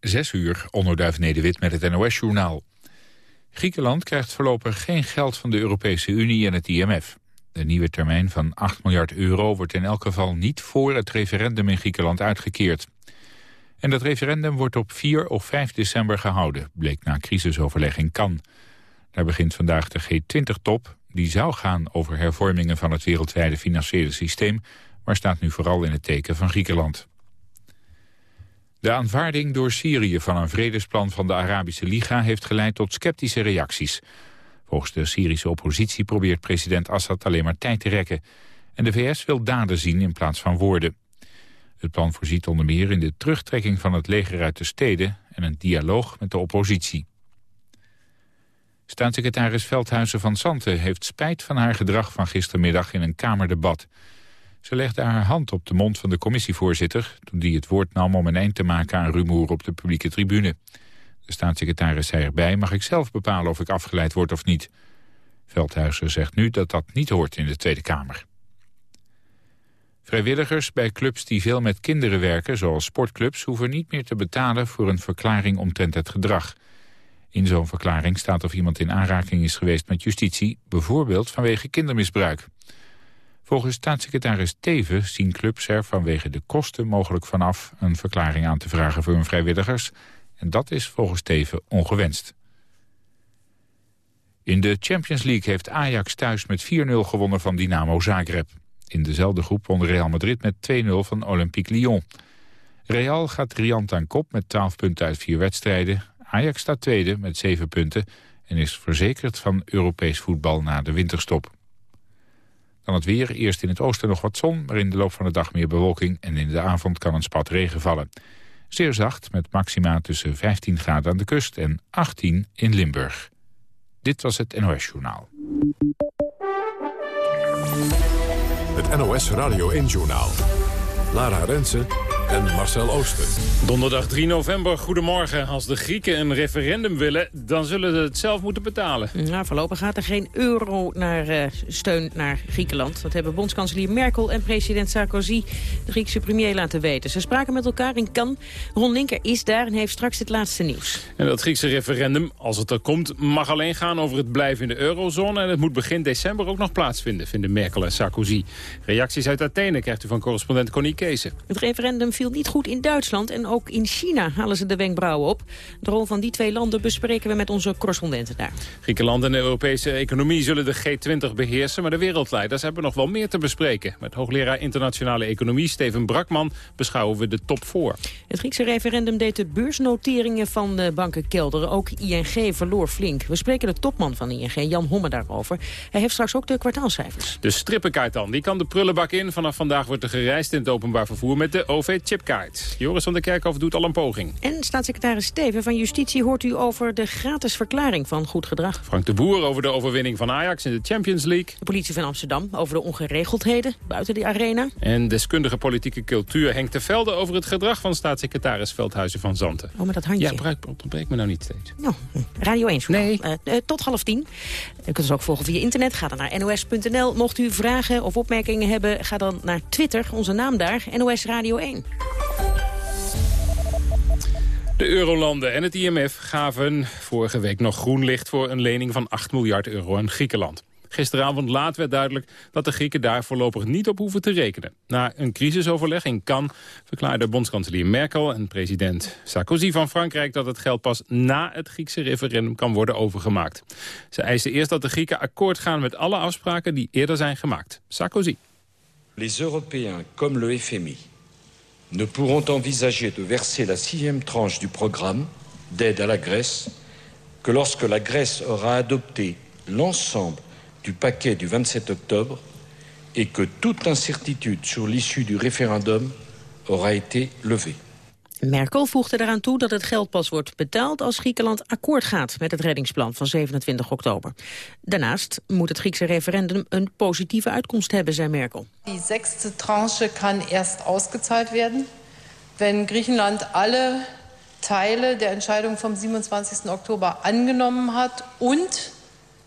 Zes uur, onderduif Nederwit met het NOS-journaal. Griekenland krijgt voorlopig geen geld van de Europese Unie en het IMF. De nieuwe termijn van 8 miljard euro wordt in elk geval niet voor het referendum in Griekenland uitgekeerd. En dat referendum wordt op 4 of 5 december gehouden, bleek na crisisoverleg in Cannes. Daar begint vandaag de G20-top. Die zou gaan over hervormingen van het wereldwijde financiële systeem... maar staat nu vooral in het teken van Griekenland. De aanvaarding door Syrië van een vredesplan van de Arabische Liga... heeft geleid tot sceptische reacties. Volgens de Syrische oppositie probeert president Assad alleen maar tijd te rekken. En de VS wil daden zien in plaats van woorden. Het plan voorziet onder meer in de terugtrekking van het leger uit de steden... en een dialoog met de oppositie. Staatssecretaris Veldhuizen van Santen heeft spijt van haar gedrag van gistermiddag in een Kamerdebat. Ze legde haar hand op de mond van de commissievoorzitter... toen die het woord nam om een eind te maken aan rumoer op de publieke tribune. De staatssecretaris zei erbij, mag ik zelf bepalen of ik afgeleid word of niet. Veldhuizen zegt nu dat dat niet hoort in de Tweede Kamer. Vrijwilligers bij clubs die veel met kinderen werken, zoals sportclubs... hoeven niet meer te betalen voor een verklaring omtrent het gedrag. In zo'n verklaring staat of iemand in aanraking is geweest met justitie... bijvoorbeeld vanwege kindermisbruik. Volgens staatssecretaris Teven zien clubs er vanwege de kosten mogelijk vanaf... een verklaring aan te vragen voor hun vrijwilligers. En dat is volgens Teven ongewenst. In de Champions League heeft Ajax thuis met 4-0 gewonnen van Dynamo Zagreb. In dezelfde groep won Real Madrid met 2-0 van Olympique Lyon. Real gaat riant aan kop met 12 punten uit vier wedstrijden. Ajax staat tweede met 7 punten en is verzekerd van Europees voetbal na de winterstop. Dan het weer, eerst in het oosten nog wat zon, maar in de loop van de dag meer bewolking en in de avond kan een spat regen vallen. Zeer zacht, met maxima tussen 15 graden aan de kust en 18 in Limburg. Dit was het NOS Journaal. Het NOS Radio 1 Journaal. Lara Rensen en Marcel Ooster. Donderdag 3 november, goedemorgen. Als de Grieken een referendum willen, dan zullen ze het zelf moeten betalen. Nou, voorlopig gaat er geen euro naar uh, steun naar Griekenland. Dat hebben bondskanselier Merkel en president Sarkozy de Griekse premier laten weten. Ze spraken met elkaar in Cannes. Ron Linker is daar en heeft straks het laatste nieuws. En dat Griekse referendum, als het er komt, mag alleen gaan over het blijven in de eurozone. En het moet begin december ook nog plaatsvinden, vinden Merkel en Sarkozy. Reacties uit Athene krijgt u van correspondent Connie Kees. Het referendum viel niet goed in Duitsland en ook in China halen ze de wenkbrauwen op. De rol van die twee landen bespreken we met onze correspondenten daar. Griekenland en de Europese economie zullen de G20 beheersen, maar de wereldleiders hebben nog wel meer te bespreken. Met hoogleraar internationale economie Steven Brakman beschouwen we de top voor. Het Griekse referendum deed de beursnoteringen van de banken kelderen. Ook ING verloor flink. We spreken de topman van ING, Jan Homme, daarover. Hij heeft straks ook de kwartaalcijfers. De strippenkaart dan, die kan de prullenbak in. Vanaf vandaag wordt er gereisd in het openbaar vervoer met de Joris van der Kerkhoff doet al een poging. En staatssecretaris Steven van Justitie hoort u over de gratis verklaring van goed gedrag. Frank de Boer over de overwinning van Ajax in de Champions League. De politie van Amsterdam over de ongeregeldheden buiten die arena. En deskundige politieke cultuur Henk de Velde over het gedrag van staatssecretaris Veldhuizen van Zanten. Oh, met dat handje. Ja, ontbreekt me nou niet steeds. Nou, Radio 1 Nee. Uh, uh, tot half tien. U kunt ons ook volgen via internet. Ga dan naar nos.nl. Mocht u vragen of opmerkingen hebben, ga dan naar Twitter. Onze naam daar, NOS Radio 1. De Eurolanden en het IMF gaven vorige week nog groen licht... voor een lening van 8 miljard euro aan Griekenland. Gisteravond laat werd duidelijk dat de Grieken daar voorlopig niet op hoeven te rekenen. Na een crisisoverleg in Cannes verklaarde bondskanselier Merkel en president Sarkozy van Frankrijk dat het geld pas na het Griekse referendum kan worden overgemaakt. Ze eisen eerst dat de Grieken akkoord gaan met alle afspraken die eerder zijn gemaakt. Sarkozy. Les Européens comme le FMI ne pourront envisager de verser la sixième tranche du programme d'aide à la Grèce que lorsque la Grèce aura adopté l'ensemble du paquet du 27 octobre et que toute incertitude sur l'issue du référendum aura été levée. Merkel voegde eraan toe dat het geld pas wordt betaald als Griekenland akkoord gaat met het reddingsplan van 27 oktober. Daarnaast moet het Griekse referendum een positieve uitkomst hebben, zei Merkel. Die zesde tranche kan eerst ausgezahlt werden, wenn Griechenland alle Teile der Entscheidung vom 27. Oktober angenommen hat und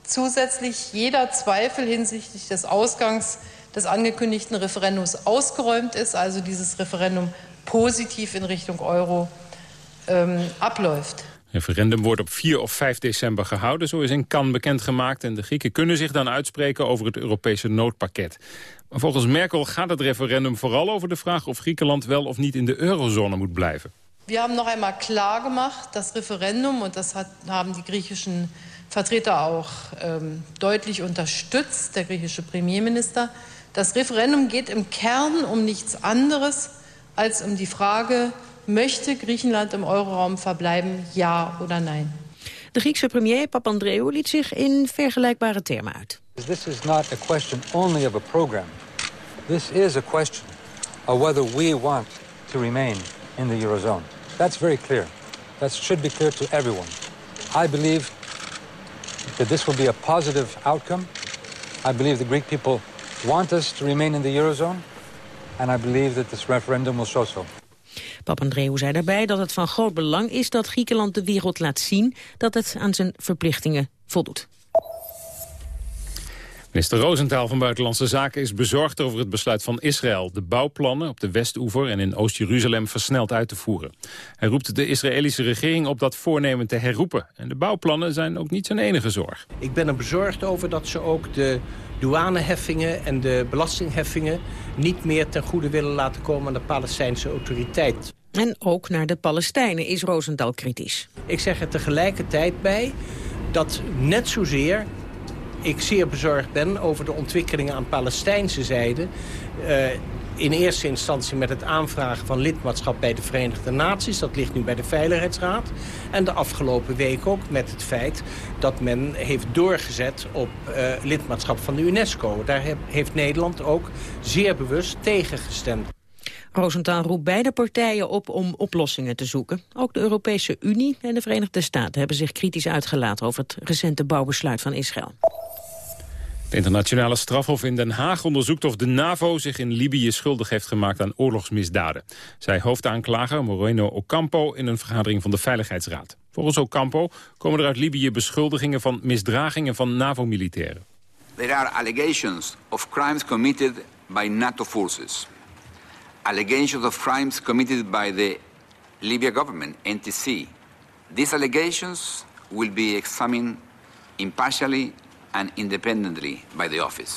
zusätzlich jeder Zweifel hinsichtlich des Ausgangs des angekündigten Referendums ausgeräumt ist, also dieses Referendum positiv in Richtung Euro ähm, abläuft. referendum wordt op 4 of 5 december gehouden, zo is in Cannes bekendgemaakt. En de Grieken kunnen zich dan uitspreken over het Europese noodpakket. Maar volgens Merkel gaat het referendum vooral over de vraag... of Griekenland wel of niet in de eurozone moet blijven. We hebben nog eenmaal klaargemacht, dat Referendum... en dat hebben die griechischen Vertreter ook ähm, deutlich unterstützt, der griechische Premierminister. Das Referendum geht im Kern um nichts anderes als um die Frage, möchte Griechenland im Euroraum verbleiben, ja oder nein? De Griekse premier Papandreou liet zich in vergelijkbare termen uit. This is not a question only of a program. This is a question of whether we want to remain in the Eurozone. That's very clear. That should be clear to everyone. I believe that this will be a positive outcome. I believe the Greek people want us to remain in the Eurozone. And I believe that this referendum will show so. Papandreou zei daarbij dat het van groot belang is dat Griekenland de wereld laat zien dat het aan zijn verplichtingen voldoet. Minister Roosentaal van Buitenlandse Zaken is bezorgd over het besluit van Israël... de bouwplannen op de Westoever en in Oost-Jeruzalem versneld uit te voeren. Hij roept de Israëlische regering op dat voornemen te herroepen. En de bouwplannen zijn ook niet zijn enige zorg. Ik ben er bezorgd over dat ze ook de douaneheffingen en de belastingheffingen... niet meer ten goede willen laten komen aan de Palestijnse autoriteit. En ook naar de Palestijnen is Rosenthal kritisch. Ik zeg er tegelijkertijd bij dat net zozeer ik zeer bezorgd ben over de ontwikkelingen aan Palestijnse zijde. Uh, in eerste instantie met het aanvragen van lidmaatschap bij de Verenigde Naties. Dat ligt nu bij de Veiligheidsraad. En de afgelopen week ook met het feit dat men heeft doorgezet op uh, lidmaatschap van de UNESCO. Daar heeft Nederland ook zeer bewust tegen gestemd. Rosenthal roept beide partijen op om oplossingen te zoeken. Ook de Europese Unie en de Verenigde Staten hebben zich kritisch uitgelaten over het recente bouwbesluit van Israël. Het internationale strafhof in Den Haag onderzoekt of de NAVO zich in Libië schuldig heeft gemaakt aan oorlogsmisdaden. Zij hoofdaanklager Moreno Ocampo in een vergadering van de Veiligheidsraad. Volgens Ocampo komen er uit Libië beschuldigingen van misdragingen van NAVO-militairen. There are allegations of crimes committed by NATO forces. Allegations of crimes committed by the Libya government, NTC. These allegations will be examined impartially and independently by the office.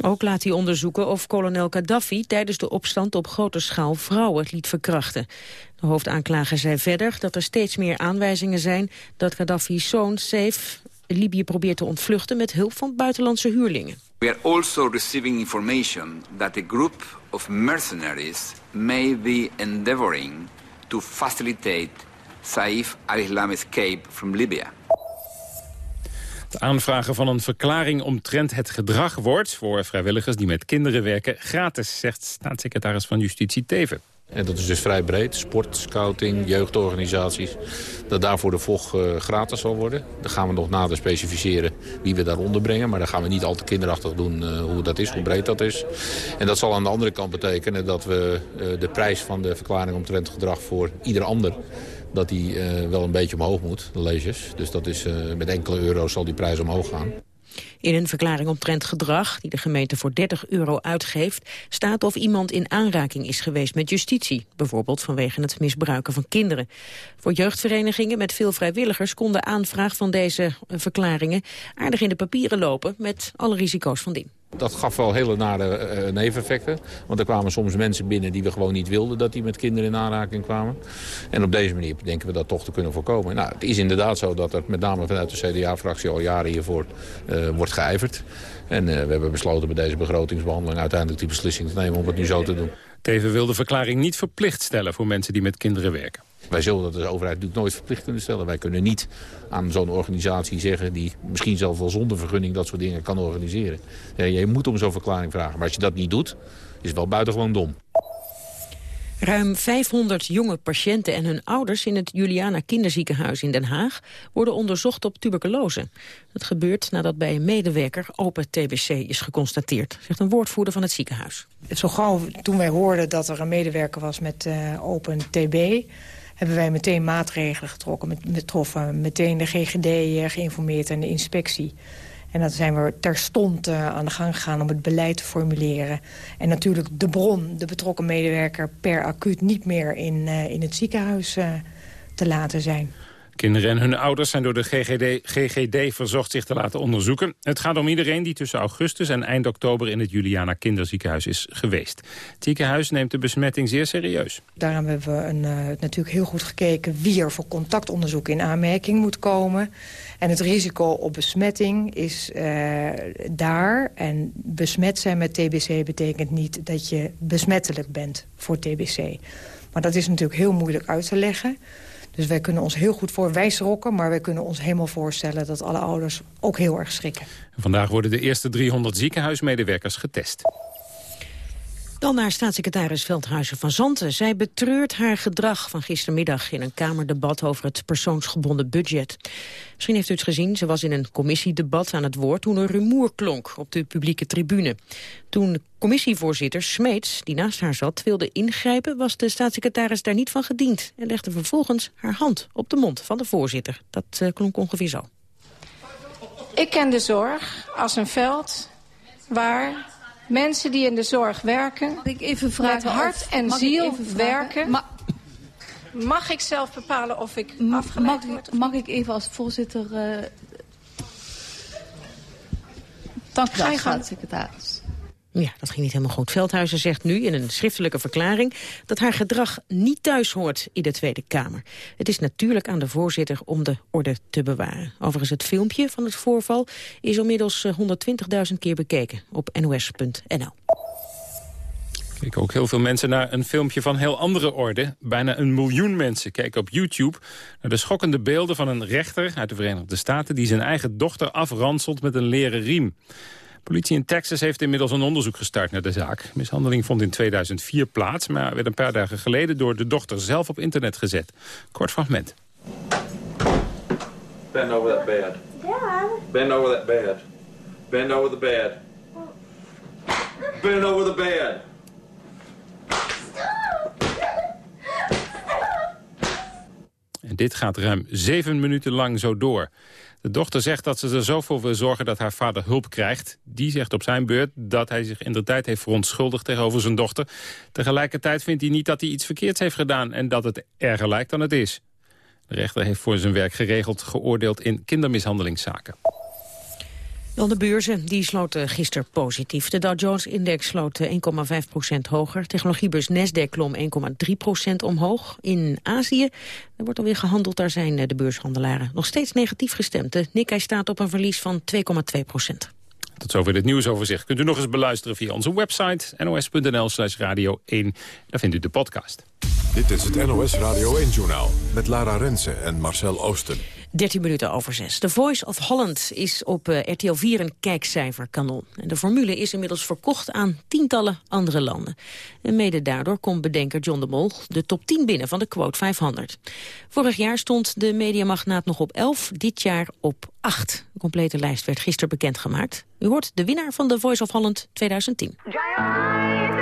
Ook laat hij onderzoeken of kolonel Gaddafi tijdens de opstand op grote schaal vrouwen liet verkrachten. De hoofdaanklager zei verder dat er steeds meer aanwijzingen zijn dat Gaddafi's zoon Saif Libië probeert te ontvluchten met hulp van buitenlandse huurlingen. We are also receiving information that a group of mercenaries may be endeavoring to facilitate Saif al-Islam's escape from Libya. Het aanvragen van een verklaring omtrent het gedrag wordt... voor vrijwilligers die met kinderen werken gratis, zegt staatssecretaris van Justitie Teven. En dat is dus vrij breed. Sport, scouting, jeugdorganisaties. Dat daarvoor de VOG uh, gratis zal worden. Dan gaan we nog nader specificeren wie we daaronder brengen. Maar dan gaan we niet al te kinderachtig doen uh, hoe dat is, hoe breed dat is. En dat zal aan de andere kant betekenen dat we uh, de prijs van de verklaring omtrent gedrag voor ieder ander dat die uh, wel een beetje omhoog moet, de leesjes. Dus dat is, uh, met enkele euro's zal die prijs omhoog gaan. In een verklaring omtrent gedrag, die de gemeente voor 30 euro uitgeeft... staat of iemand in aanraking is geweest met justitie. Bijvoorbeeld vanwege het misbruiken van kinderen. Voor jeugdverenigingen met veel vrijwilligers... kon de aanvraag van deze verklaringen aardig in de papieren lopen... met alle risico's van dien. Dat gaf wel hele nare uh, neveneffecten. Want er kwamen soms mensen binnen die we gewoon niet wilden... dat die met kinderen in aanraking kwamen. En op deze manier denken we dat toch te kunnen voorkomen. Nou, het is inderdaad zo dat er met name vanuit de CDA-fractie... al jaren hiervoor uh, wordt geijverd. En uh, we hebben besloten bij deze begrotingsbehandeling... uiteindelijk die beslissing te nemen om het nu zo te doen. Teven wil de verklaring niet verplicht stellen voor mensen die met kinderen werken. Wij zullen dat de overheid natuurlijk nooit verplicht kunnen stellen. Wij kunnen niet aan zo'n organisatie zeggen... die misschien zelfs wel zonder vergunning dat soort dingen kan organiseren. Ja, je moet om zo'n verklaring vragen. Maar als je dat niet doet, is het wel buitengewoon dom. Ruim 500 jonge patiënten en hun ouders in het Juliana Kinderziekenhuis in Den Haag worden onderzocht op tuberculose. Dat gebeurt nadat bij een medewerker open TBC is geconstateerd, zegt een woordvoerder van het ziekenhuis. Zo gauw toen wij hoorden dat er een medewerker was met uh, open TB, hebben wij meteen maatregelen getrokken, getroffen. Meteen de GGD eh, geïnformeerd en de inspectie. En dan zijn we terstond uh, aan de gang gegaan om het beleid te formuleren. En natuurlijk de bron, de betrokken medewerker... per acuut niet meer in, uh, in het ziekenhuis te laten zijn. Kinderen en hun ouders zijn door de GGD, GGD verzocht zich te laten onderzoeken. Het gaat om iedereen die tussen augustus en eind oktober in het Juliana Kinderziekenhuis is geweest. Het ziekenhuis neemt de besmetting zeer serieus. Daarom hebben we een, uh, natuurlijk heel goed gekeken wie er voor contactonderzoek in aanmerking moet komen. En het risico op besmetting is uh, daar. En besmet zijn met TBC betekent niet dat je besmettelijk bent voor TBC. Maar dat is natuurlijk heel moeilijk uit te leggen. Dus wij kunnen ons heel goed voor, wij schrokken... maar wij kunnen ons helemaal voorstellen dat alle ouders ook heel erg schrikken. Vandaag worden de eerste 300 ziekenhuismedewerkers getest. Dan naar staatssecretaris Veldhuizen van Zanten. Zij betreurt haar gedrag van gistermiddag in een Kamerdebat over het persoonsgebonden budget. Misschien heeft u het gezien, ze was in een commissiedebat aan het woord toen er rumoer klonk op de publieke tribune. Toen commissievoorzitter Smeets, die naast haar zat, wilde ingrijpen, was de staatssecretaris daar niet van gediend en legde vervolgens haar hand op de mond van de voorzitter. Dat uh, klonk ongeveer zo. Ik ken de zorg als een veld waar Mensen die in de zorg werken, mag ik even vragen met hart en ziel werken. Ma mag ik zelf bepalen of ik afgeleid mag, word? Mag ik even als voorzitter... Uh... Dank u wel, staatssecretaris. Ja, dat ging niet helemaal goed. Veldhuizen zegt nu in een schriftelijke verklaring... dat haar gedrag niet thuis hoort in de Tweede Kamer. Het is natuurlijk aan de voorzitter om de orde te bewaren. Overigens het filmpje van het voorval is inmiddels 120.000 keer bekeken op nos.nl. Kijk ook heel veel mensen naar een filmpje van heel andere orde. Bijna een miljoen mensen kijken op YouTube naar de schokkende beelden van een rechter uit de Verenigde Staten... die zijn eigen dochter afranselt met een leren riem. Politie in Texas heeft inmiddels een onderzoek gestart naar de zaak. Mishandeling vond in 2004 plaats, maar werd een paar dagen geleden door de dochter zelf op internet gezet. Kort fragment. Bend over that bed. Dad. Bend over that bed. Bend over the bed. Bend over the bed. En dit gaat ruim zeven minuten lang zo door. De dochter zegt dat ze er zoveel wil zorgen dat haar vader hulp krijgt. Die zegt op zijn beurt dat hij zich in de tijd heeft verontschuldigd tegenover zijn dochter. Tegelijkertijd vindt hij niet dat hij iets verkeerds heeft gedaan... en dat het erger lijkt dan het is. De rechter heeft voor zijn werk geregeld geoordeeld in kindermishandelingszaken. Dan de beurzen, die sloten gisteren positief. De Dow Jones-index sloot 1,5% hoger. Technologiebeurs Nasdaq klom 1,3% omhoog. In Azië er wordt alweer gehandeld, daar zijn de beurshandelaren nog steeds negatief gestemd. De Nikkei staat op een verlies van 2,2% tot zover dit nieuwsoverzicht. Kunt u nog eens beluisteren via onze website nos.nl slash radio 1. Daar vindt u de podcast. Dit is het NOS Radio 1-journaal met Lara Rensen en Marcel Oosten. 13 minuten over 6. The Voice of Holland is op uh, RTL 4 een kijkcijferkanon. En de formule is inmiddels verkocht aan tientallen andere landen. En mede daardoor komt bedenker John de Mol de top 10 binnen van de quote 500. Vorig jaar stond de mediamagnaat nog op 11, dit jaar op 8. De complete lijst werd gisteren bekendgemaakt. U hoort de winnaar van The Voice of Holland 2010. I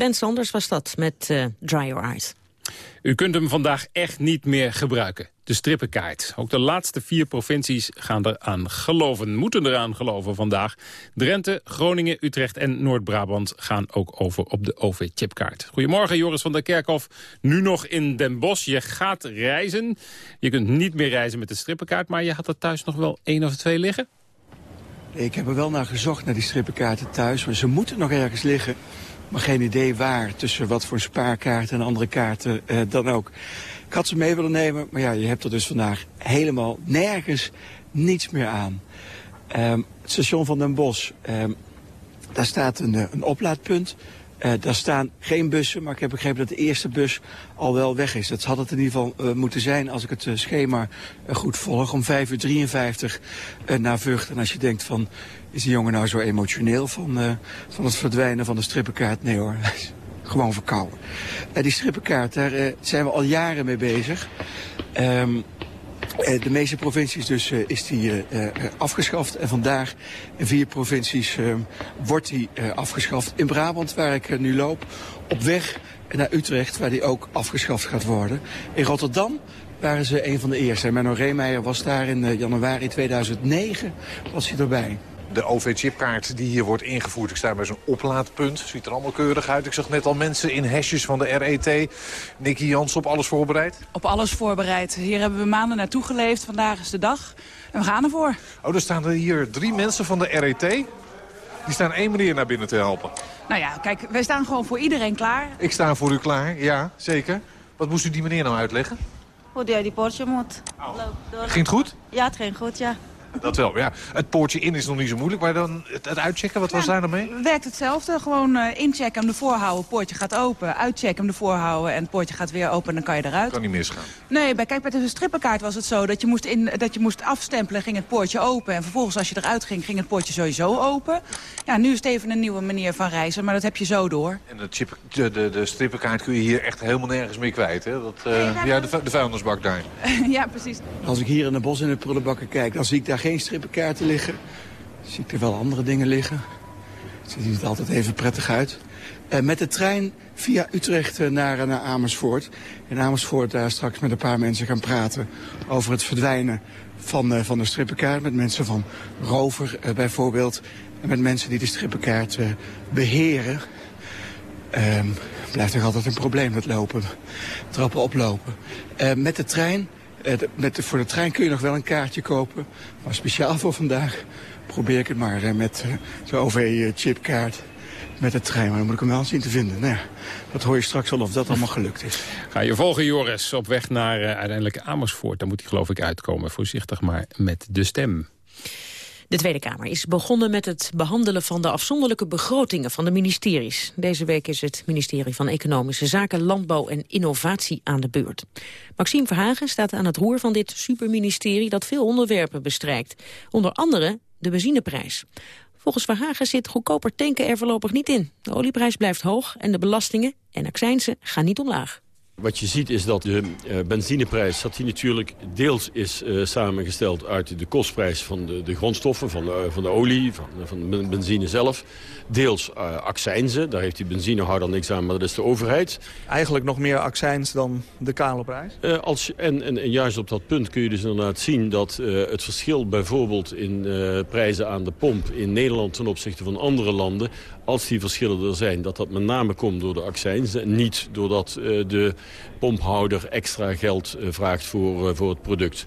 Ben Sanders was dat met uh, Dry Your Eyes. U kunt hem vandaag echt niet meer gebruiken. De strippenkaart. Ook de laatste vier provincies gaan eraan geloven. Moeten eraan geloven vandaag. Drenthe, Groningen, Utrecht en Noord-Brabant gaan ook over op de OV-chipkaart. Goedemorgen Joris van der Kerkhof. Nu nog in Den Bosch. Je gaat reizen. Je kunt niet meer reizen met de strippenkaart. Maar je had er thuis nog wel één of twee liggen? Ik heb er wel naar gezocht, naar die strippenkaarten thuis. Maar ze moeten nog ergens liggen. Maar geen idee waar, tussen wat voor spaarkaarten en andere kaarten eh, dan ook. Ik had ze mee willen nemen, maar ja, je hebt er dus vandaag helemaal nergens niets meer aan. Um, het station van Den Bosch, um, daar staat een, eh, een oplaadpunt. Uh, daar staan geen bussen, maar ik heb begrepen dat de eerste bus al wel weg is. Dat had het in ieder geval moeten zijn als ik het schema goed volg. Om 5 uur 53 naar Vught. En als je denkt van, is die jongen nou zo emotioneel van, van het verdwijnen van de strippenkaart? Nee hoor, gewoon verkouden. die strippenkaart, daar zijn we al jaren mee bezig. Um, uh, de meeste provincies dus is die afgeschaft. En vandaag in vier provincies wordt die afgeschaft. In Brabant, waar ik nu loop, op weg naar Utrecht, waar die ook afgeschaft gaat worden. In Rotterdam waren ze een van de eerste. Menno Reemeijer was daar in januari 2009, was hij erbij de OV-chipkaart die hier wordt ingevoerd. Ik sta bij zo'n oplaadpunt. Ziet er allemaal keurig uit. Ik zag net al mensen in hesjes van de RET. Nicky Jans op alles voorbereid? Op alles voorbereid. Hier hebben we maanden naartoe geleefd. Vandaag is de dag. En we gaan ervoor. Oh, er staan er hier drie mensen van de RET. Die staan één meneer naar binnen te helpen. Nou ja, kijk, wij staan gewoon voor iedereen klaar. Ik sta voor u klaar, ja, zeker. Wat moest u die meneer nou uitleggen? Hoe die die poortje moet. Oh. Ging het goed? Ja, het ging goed, ja. Dat wel, ja. Het poortje in is nog niet zo moeilijk, maar dan het, uitchecken, wat was daar dan mee? werkt hetzelfde. Gewoon uh, inchecken, hem ervoor houden, poortje gaat open. Uitchecken, hem ervoor houden en het poortje gaat weer open en dan kan je eruit. Kan niet misgaan. Nee, bij, kijk, bij de strippenkaart was het zo dat je, moest in, dat je moest afstempelen, ging het poortje open. En vervolgens als je eruit ging, ging het poortje sowieso open. Ja, nu is het even een nieuwe manier van reizen, maar dat heb je zo door. En de, chip, de, de, de strippenkaart kun je hier echt helemaal nergens meer kwijt, hè? Dat, uh, ja, de, de vuilnisbak daar. ja, precies. Als ik hier in de bos in de prullenbakken kijk, dan zie ik daar geen strippenkaart liggen. Zie ik er wel andere dingen liggen. Het ziet er altijd even prettig uit. Uh, met de trein via Utrecht uh, naar, naar Amersfoort. In Amersfoort daar straks met een paar mensen gaan praten over het verdwijnen van, van de strippenkaart. Met mensen van Rover bijvoorbeeld. En met mensen die de strippenkaart beheren. Ehm, blijft toch altijd een probleem dat lopen. Trappen oplopen. met de trein met de, voor de trein kun je nog wel een kaartje kopen. Maar speciaal voor vandaag probeer ik het maar uh, met uh, zo'n OV-chipkaart met de trein. Maar dan moet ik hem wel zien te vinden. Nou ja, dat hoor je straks al of dat allemaal gelukt is. Ga je volgen, Joris, op weg naar uiteindelijk Amersfoort. Daar moet hij geloof ik uitkomen. Voorzichtig maar met de stem. De Tweede Kamer is begonnen met het behandelen van de afzonderlijke begrotingen van de ministeries. Deze week is het ministerie van Economische Zaken, Landbouw en Innovatie aan de beurt. Maxime Verhagen staat aan het roer van dit superministerie dat veel onderwerpen bestrijkt. Onder andere de benzineprijs. Volgens Verhagen zit goedkoper tanken er voorlopig niet in. De olieprijs blijft hoog en de belastingen en accijnsen gaan niet omlaag. Wat je ziet is dat de uh, benzineprijs dat die natuurlijk deels is uh, samengesteld uit de kostprijs van de, de grondstoffen, van de, van de olie, van, van de benzine zelf. Deels uh, accijnzen, daar heeft die benzinehouder niks aan, maar dat is de overheid. Eigenlijk nog meer accijns dan de kale prijs? als, en, en, en, juist op dat punt kun je dus inderdaad zien dat het verschil bijvoorbeeld in prijzen aan de pomp in Nederland ten opzichte van andere landen als die verschillen er zijn, dat dat met name komt door de accijns. En niet doordat de pomphouder extra geld eh, vraagt voor, eh, voor het product.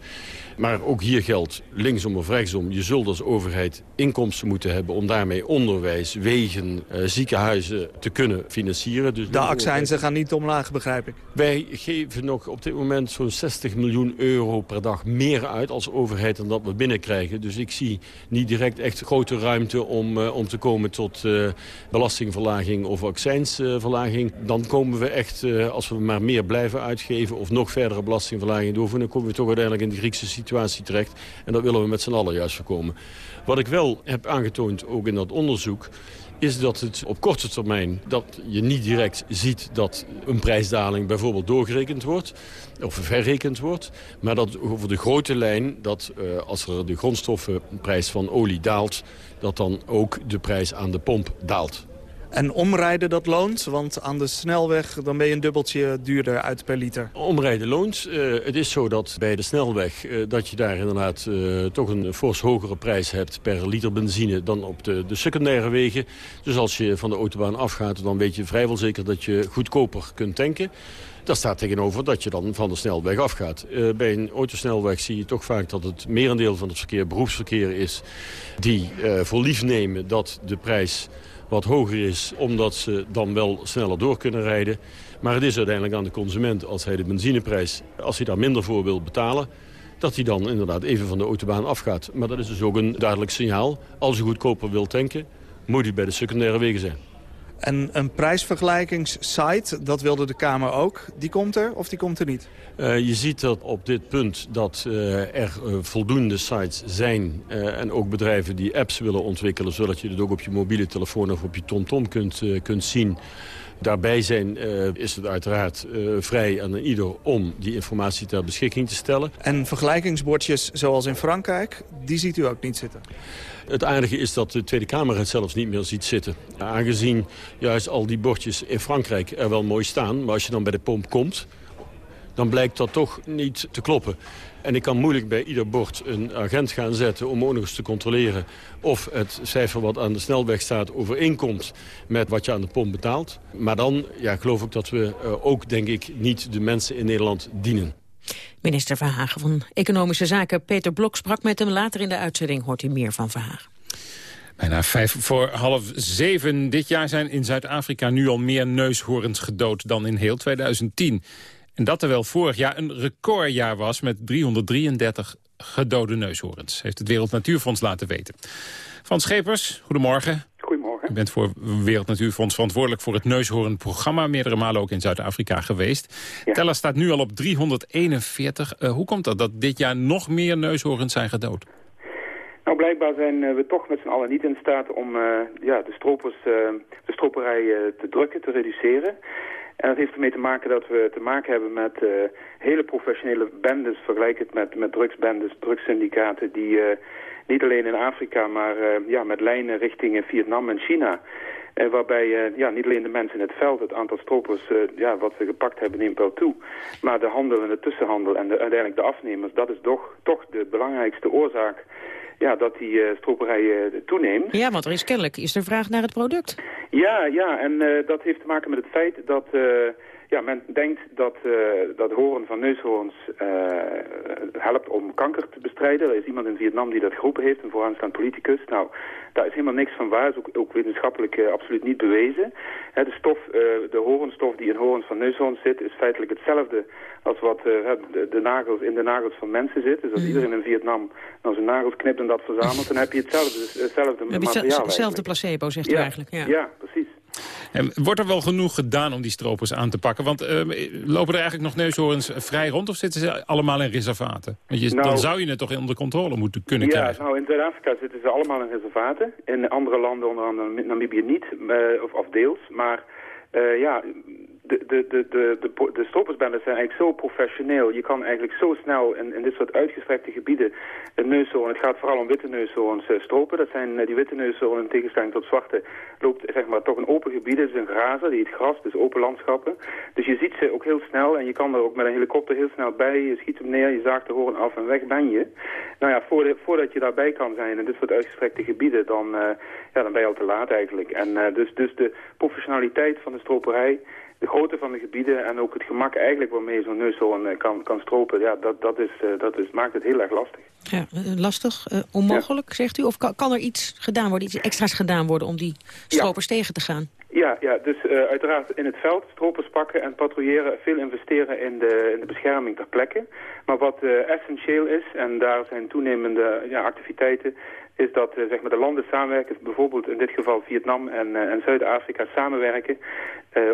Maar ook hier geldt, linksom of rechtsom, je zult als overheid inkomsten moeten hebben... om daarmee onderwijs, wegen, eh, ziekenhuizen te kunnen financieren. Dus de accijnzen gaan niet omlaag, begrijp ik. Wij geven nog op dit moment zo'n 60 miljoen euro per dag meer uit als overheid... dan dat we binnenkrijgen. Dus ik zie niet direct echt grote ruimte om, uh, om te komen tot uh, belastingverlaging of accijnsverlaging. Dan komen we echt, als we maar meer blijven uitgeven... of nog verdere belastingverlaging doorvoeren... dan komen we toch uiteindelijk in de Griekse situatie situatie terecht. En dat willen we met z'n allen juist voorkomen. Wat ik wel heb aangetoond, ook in dat onderzoek is dat het op korte termijn dat je niet direct ziet dat een prijsdaling bijvoorbeeld doorgerekend wordt of verrekend wordt. Maar dat over de grote lijn, dat uh, als er de grondstoffenprijs van olie daalt, dat dan ook de prijs aan de pomp daalt. En omrijden dat loont, want aan de snelweg dan ben je een dubbeltje duurder uit per liter. Omrijden loont. Eh, het is zo dat bij de snelweg eh, dat je daar inderdaad eh, toch een fors hogere prijs hebt per liter benzine dan op de, de secundaire wegen. Dus als je van de autobaan afgaat dan weet je vrijwel zeker dat je goedkoper kunt tanken. Daar staat tegenover dat je dan van de snelweg afgaat. Bij een autosnelweg zie je toch vaak dat het merendeel van het verkeer beroepsverkeer is... die voor lief nemen dat de prijs wat hoger is... omdat ze dan wel sneller door kunnen rijden. Maar het is uiteindelijk aan de consument als hij de benzineprijs... als hij daar minder voor wil betalen dat hij dan inderdaad even van de autobaan afgaat. Maar dat is dus ook een duidelijk signaal. Als u goedkoper wilt tanken, moet u bij de secundaire wegen zijn. En een prijsvergelijkingssite, dat wilde de Kamer ook. Die komt er of die komt er niet? Uh, je ziet dat op dit punt dat uh, er uh, voldoende sites zijn... en ook bedrijven die apps willen ontwikkelen... zodat je het ook op je mobiele telefoon of op je TomTom kunt, kunt zien... Daarbij zijn uh, is het uiteraard uh, vrij aan ieder om die informatie ter beschikking te stellen. En vergelijkingsbordjes zoals in Frankrijk, die ziet u ook niet zitten? Het aardige is dat de Tweede Kamer het zelfs niet meer ziet zitten. Aangezien juist al die bordjes in Frankrijk er wel mooi staan... maar als je dan bij de pomp komt, dan blijkt dat toch niet te kloppen. En ik kan moeilijk bij ieder bord een agent gaan zetten... om ook nog eens te controleren of het cijfer wat aan de snelweg staat... overeenkomt met wat je aan de pomp betaalt. Maar dan ja, geloof ik dat we uh, ook, denk ik, niet de mensen in Nederland dienen. Minister Verhagen van Economische Zaken Peter Blok sprak met hem. Later in de uitzending hoort u meer van Verhagen. Bijna vijf voor half zeven. Dit jaar zijn in Zuid-Afrika nu al meer neushoorns gedood dan in heel 2010. En dat terwijl vorig jaar een recordjaar was met 333 gedode neushoorns. Heeft het Wereld Natuurfonds laten weten. Frans Schepers, goedemorgen. Goedemorgen. U bent voor Wereld Natuurfonds verantwoordelijk voor het neushoornprogramma. Meerdere malen ook in Zuid-Afrika geweest. Ja. Teller staat nu al op 341. Uh, hoe komt dat dat dit jaar nog meer neushoorns zijn gedood? Nou, blijkbaar zijn uh, we toch met z'n allen niet in staat om uh, ja, de, stropers, uh, de stroperij te drukken, te reduceren. En dat heeft ermee te maken dat we te maken hebben met hele professionele bendes, vergelijkend met, met drugsbendes, drugssyndicaten, die niet alleen in Afrika, maar ja, met lijnen richting Vietnam en China. En waarbij ja, niet alleen de mensen in het veld, het aantal stropers ja, wat we gepakt hebben neemt wel toe. Maar de handel en de tussenhandel en de, uiteindelijk de afnemers, dat is toch, toch de belangrijkste oorzaak ja, dat die uh, stroperij toeneemt. Ja, want er is kennelijk is er vraag naar het product. Ja, ja en dat heeft te maken met het feit dat ja, men denkt dat, uh, dat horen van neushoorns uh, helpt om kanker te bestrijden. Er is iemand in Vietnam die dat geroepen heeft, een vooraanstaand politicus. Nou, daar is helemaal niks van waar. is ook, ook wetenschappelijk uh, absoluut niet bewezen. Hè, de, stof, de horenstof die in horens van neushoorns zit, is feitelijk hetzelfde als wat de, de, nagels in de nagels van mensen zit. Dus als mm. iedereen in Vietnam dan zijn nagels knipt en dat verzamelt, dan heb je hetzelfde, dus hetzelfde materiaal. Hetzelfde placebo, zegt u eigenlijk. Ja, ja precies. En wordt er wel genoeg gedaan om die stropers aan te pakken? Want uh, lopen er eigenlijk nog neushoorns vrij rond of zitten ze allemaal in reservaten? Want je, nou, dan zou je het toch onder controle moeten kunnen ja, krijgen? nou in Zuid-Afrika zitten ze allemaal in reservaten. In andere landen, onder andere Namibië niet, uh, of, of deels. Maar uh, ja, de, de, de, de, de, de stroppersbendes zijn eigenlijk zo professioneel. Je kan eigenlijk zo snel in, in dit soort uitgestrekte gebieden een neushoorn, het gaat vooral om witte neushoorns, uh, stropen. Dat zijn uh, die witte neushoorn in tegenstelling tot zwarte, loopt zeg maar toch een open gebied. Het is een grazer, die eet gras, dus open landschappen. Dus je ziet ze ook heel snel en je kan er ook met een helikopter heel snel bij. Je schiet hem neer, je zaagt de hoorn af en weg ben je. Nou ja, voordat, je daarbij kan zijn in dit soort uitgestrekte gebieden, dan, uh, ja, dan ben je al te laat eigenlijk. En dus, dus de professionaliteit van de stroperij de grootte van de gebieden en ook het gemak eigenlijk waarmee zo'n neushoorn kan, kan stropen, ja, dat, dat, is, dat is, maakt het heel erg lastig. Ja, lastig, uh, onmogelijk, ja. zegt u? Of kan, kan, er iets gedaan worden, iets extra's gedaan worden om die stropers ja. tegen te gaan? Ja, ja dus uh, uiteraard in het veld stropers pakken en patrouilleren, veel investeren in de, in de bescherming ter plekke. Maar wat uh, essentieel is, en daar zijn toenemende ja, activiteiten, is dat zeg maar de landen samenwerken, bijvoorbeeld in dit geval Vietnam en, en Zuid-Afrika samenwerken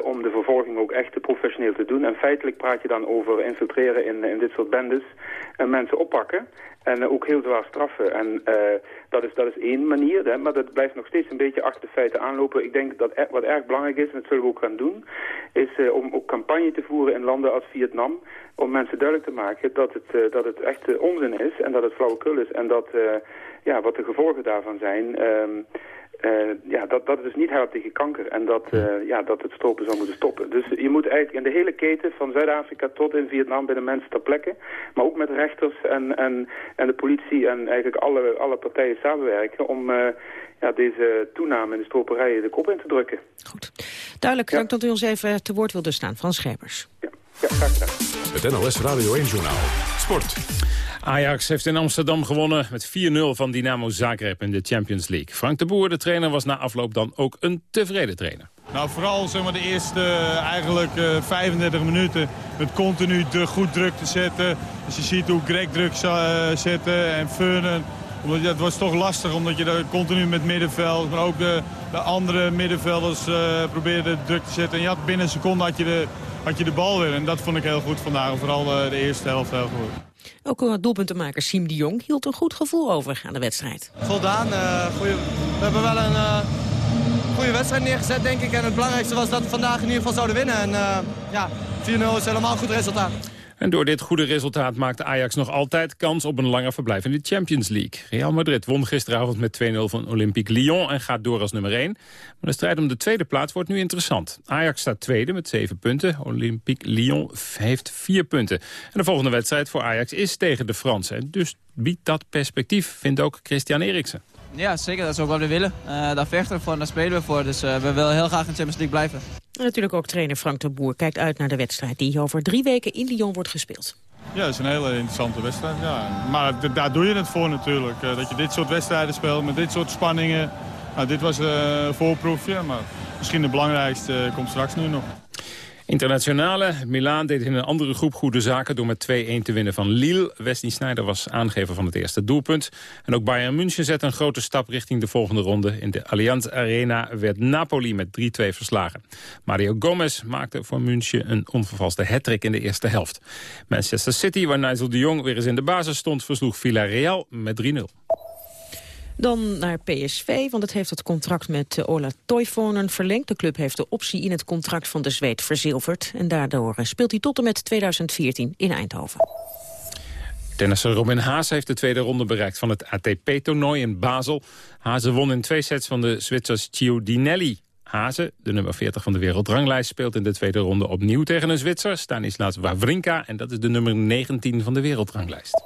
om de vervolging ook echt professioneel te doen. En feitelijk praat je dan over infiltreren in, in dit soort bendes en mensen oppakken en ook heel zwaar straffen. En dat, is, dat is één manier, hè, maar dat blijft nog steeds een beetje achter de feiten aanlopen. Ik denk dat er, wat erg belangrijk is, en dat zullen we ook gaan doen, is om ook campagne te voeren in landen als Vietnam om mensen duidelijk te maken dat het, dat het echt onzin is en dat het flauwekul is en dat ja, wat de gevolgen daarvan zijn. Um, eh, ja, dat, dat het dus niet helpt tegen kanker en dat, eh, ja, dat het stropen zou moeten stoppen. Dus je moet eigenlijk in de hele keten van Zuid-Afrika tot in Vietnam bij de mensen ter plekke, maar ook met rechters en, en, en de politie en eigenlijk alle, alle partijen samenwerken om uh, ja, deze toename in de stroperijen de kop in te drukken. Goed. Duidelijk, dank dat u ons even te woord wilde staan. Frans Schepers. Ja, ja graag gedaan. Het NOS Radio 1 Journaal. Sport. Ajax heeft in Amsterdam gewonnen met 4-0 van Dynamo Zagreb in de Champions League. Frank de Boer, de trainer, was na afloop dan ook een tevreden trainer. Nou, vooral zeg maar, de eerste eigenlijk uh, 35 minuten met continu de goed druk te zetten. Als je ziet hoe Greg druk uh, zetten en Furnen. Omdat, het was toch lastig omdat je daar continu met middenveld, maar ook de, de andere middenvelders uh, probeerde druk te zetten. En binnen een seconde had je, de, had je de bal weer. En dat vond ik heel goed vandaag. Vooral de eerste helft heel goed. Ook doelpuntenmaker Siem de Jong hield een goed gevoel over aan de wedstrijd. Voldaan. Goeie, we hebben wel een uh, goede wedstrijd neergezet, denk ik. En het belangrijkste was dat we vandaag in ieder geval zouden winnen. En uh, ja, 4-0 is helemaal een goed resultaat. En door dit goede resultaat maakte Ajax nog altijd kans op een langer verblijf in de Champions League. Real Madrid won gisteravond met 2-0 van Olympique Lyon en gaat door als nummer 1. Maar de strijd om de tweede plaats wordt nu interessant. Ajax staat tweede met 7 punten. Olympique Lyon heeft 4 punten. En de volgende wedstrijd voor Ajax is tegen de Fransen. Dus biedt dat perspectief, vindt ook Christian Eriksen. Ja, zeker. Dat is ook wat we willen. Uh, daar vechten we voor en daar spelen we voor. Dus uh, we willen heel graag in de Champions League blijven. En natuurlijk ook trainer Frank de Boer kijkt uit naar de wedstrijd... die over drie weken in Lyon wordt gespeeld. Ja, is een hele interessante wedstrijd. Ja. Maar daar doe je het voor natuurlijk. Uh, dat je dit soort wedstrijden speelt met dit soort spanningen. Nou, dit was een voorproefje, maar misschien de belangrijkste komt straks nu nog. Internationale. Milaan deed in een andere groep goede zaken door met 2-1 te winnen van Lille. Wesley Sneijder was aangever van het eerste doelpunt. En ook Bayern München zette een grote stap richting de volgende ronde. In de Allianz Arena werd Napoli met 3-2 verslagen. Mario Gomez maakte voor München een onvervalste hattrick in de eerste helft. Manchester City, waar Nigel de Jong weer eens in de basis stond... versloeg Villarreal met 3-0. Dan naar PSV, want het heeft het contract met uh, Ola Toivonen verlengd. De club heeft de optie in het contract van de Zweed verzilverd. En daardoor uh, speelt hij tot en met 2014 in Eindhoven. Tennisser Robin Haase heeft de tweede ronde bereikt van het ATP-toernooi in Basel. Haase won in twee sets van de Zwitsers Ciudinelli. Haase, de nummer 40 van de wereldranglijst, speelt in de tweede ronde opnieuw tegen een Zwitser, Stanislas Wawrinka. En dat is de nummer 19 van de wereldranglijst.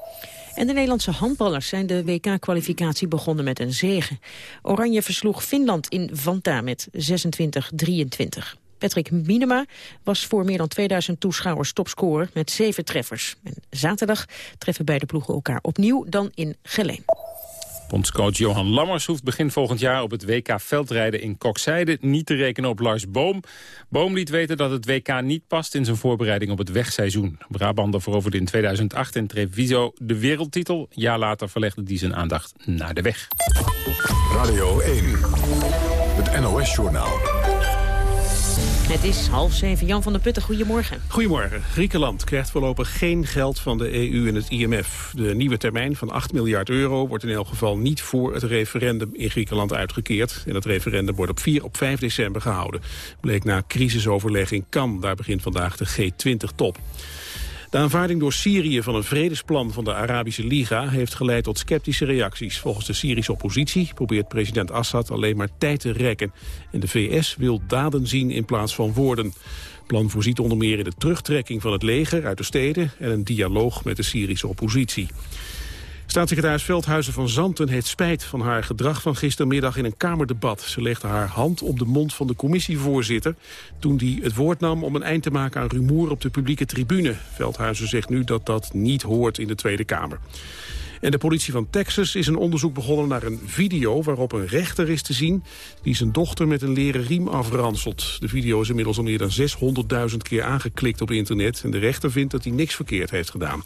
En de Nederlandse handballers zijn de WK-kwalificatie begonnen met een zege. Oranje versloeg Finland in Vanta met 26-23. Patrick Minema was voor meer dan 2000 toeschouwers topscorer met zeven treffers. En zaterdag treffen beide ploegen elkaar opnieuw dan in Geleen. Bondscoach Johan Lammers hoeft begin volgend jaar op het WK veldrijden in Kokzijde niet te rekenen op Lars Boom. Boom liet weten dat het WK niet past in zijn voorbereiding op het wegseizoen. Brabander veroverde in 2008 in Treviso de wereldtitel. Jaar later verlegde hij zijn aandacht naar de weg. Radio 1, het NOS-journaal. Het is half zeven. Jan van der Putten, goedemorgen. Goedemorgen. Griekenland krijgt voorlopig geen geld van de EU en het IMF. De nieuwe termijn van 8 miljard euro wordt in elk geval niet voor het referendum in Griekenland uitgekeerd. En dat referendum wordt op 4 op 5 december gehouden. Bleek na crisisoverleg in Cannes. Daar begint vandaag de G20-top. De aanvaarding door Syrië van een vredesplan van de Arabische Liga heeft geleid tot sceptische reacties. Volgens de Syrische oppositie probeert president Assad alleen maar tijd te rekken. En de VS wil daden zien in plaats van woorden. Het plan voorziet onder meer in de terugtrekking van het leger uit de steden en een dialoog met de Syrische oppositie. Staatssecretaris Veldhuizen van Zanten heeft spijt van haar gedrag van gistermiddag in een Kamerdebat. Ze legde haar hand op de mond van de commissievoorzitter toen die het woord nam om een eind te maken aan rumoer op de publieke tribune. Veldhuizen zegt nu dat dat niet hoort in de Tweede Kamer. En de politie van Texas is een onderzoek begonnen naar een video... waarop een rechter is te zien die zijn dochter met een leren riem afranselt. De video is inmiddels al meer dan 600.000 keer aangeklikt op internet... en de rechter vindt dat hij niks verkeerd heeft gedaan.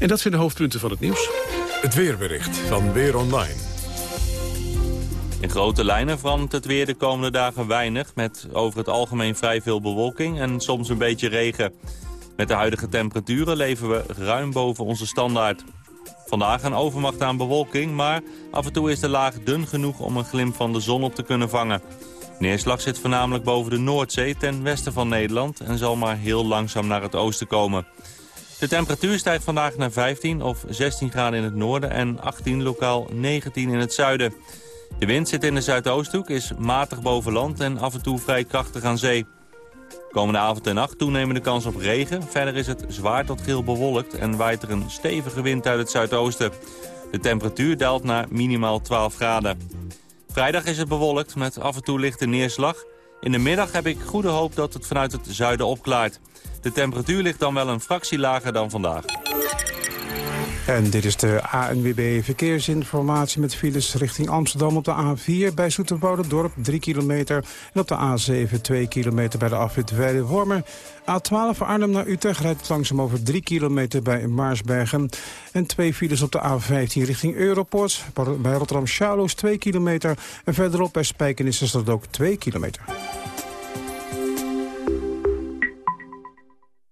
En dat zijn de hoofdpunten van het nieuws. Het weerbericht van Weer Online. In grote lijnen verandert het weer de komende dagen weinig... met over het algemeen vrij veel bewolking en soms een beetje regen. Met de huidige temperaturen leven we ruim boven onze standaard. Vandaag een overmacht aan bewolking, maar af en toe is de laag dun genoeg om een glimp van de zon op te kunnen vangen. Neerslag zit voornamelijk boven de Noordzee ten westen van Nederland en zal maar heel langzaam naar het oosten komen. De temperatuur stijgt vandaag naar 15 of 16 graden in het noorden en 18 lokaal 19 in het zuiden. De wind zit in de Zuidoosthoek, is matig boven land en af en toe vrij krachtig aan zee. Komende avond en nacht toenemende kans op regen. Verder is het zwaar tot geel bewolkt en waait er een stevige wind uit het zuidoosten. De temperatuur daalt naar minimaal 12 graden. Vrijdag is het bewolkt met af en toe lichte neerslag. In de middag heb ik goede hoop dat het vanuit het zuiden opklaart. De temperatuur ligt dan wel een fractie lager dan vandaag. En dit is de ANWB Verkeersinformatie met files richting Amsterdam op de A4 bij Dorp 3 kilometer. En op de A7 2 kilometer bij de afwit Weide-Wormer. A12 van Arnhem naar Utrecht rijdt langzaam over 3 kilometer bij Maarsbergen. En twee files op de A15 richting Europort. Bij Rotterdam-Charloes 2 kilometer. En verderop bij Spijkenisse is dat ook 2 kilometer.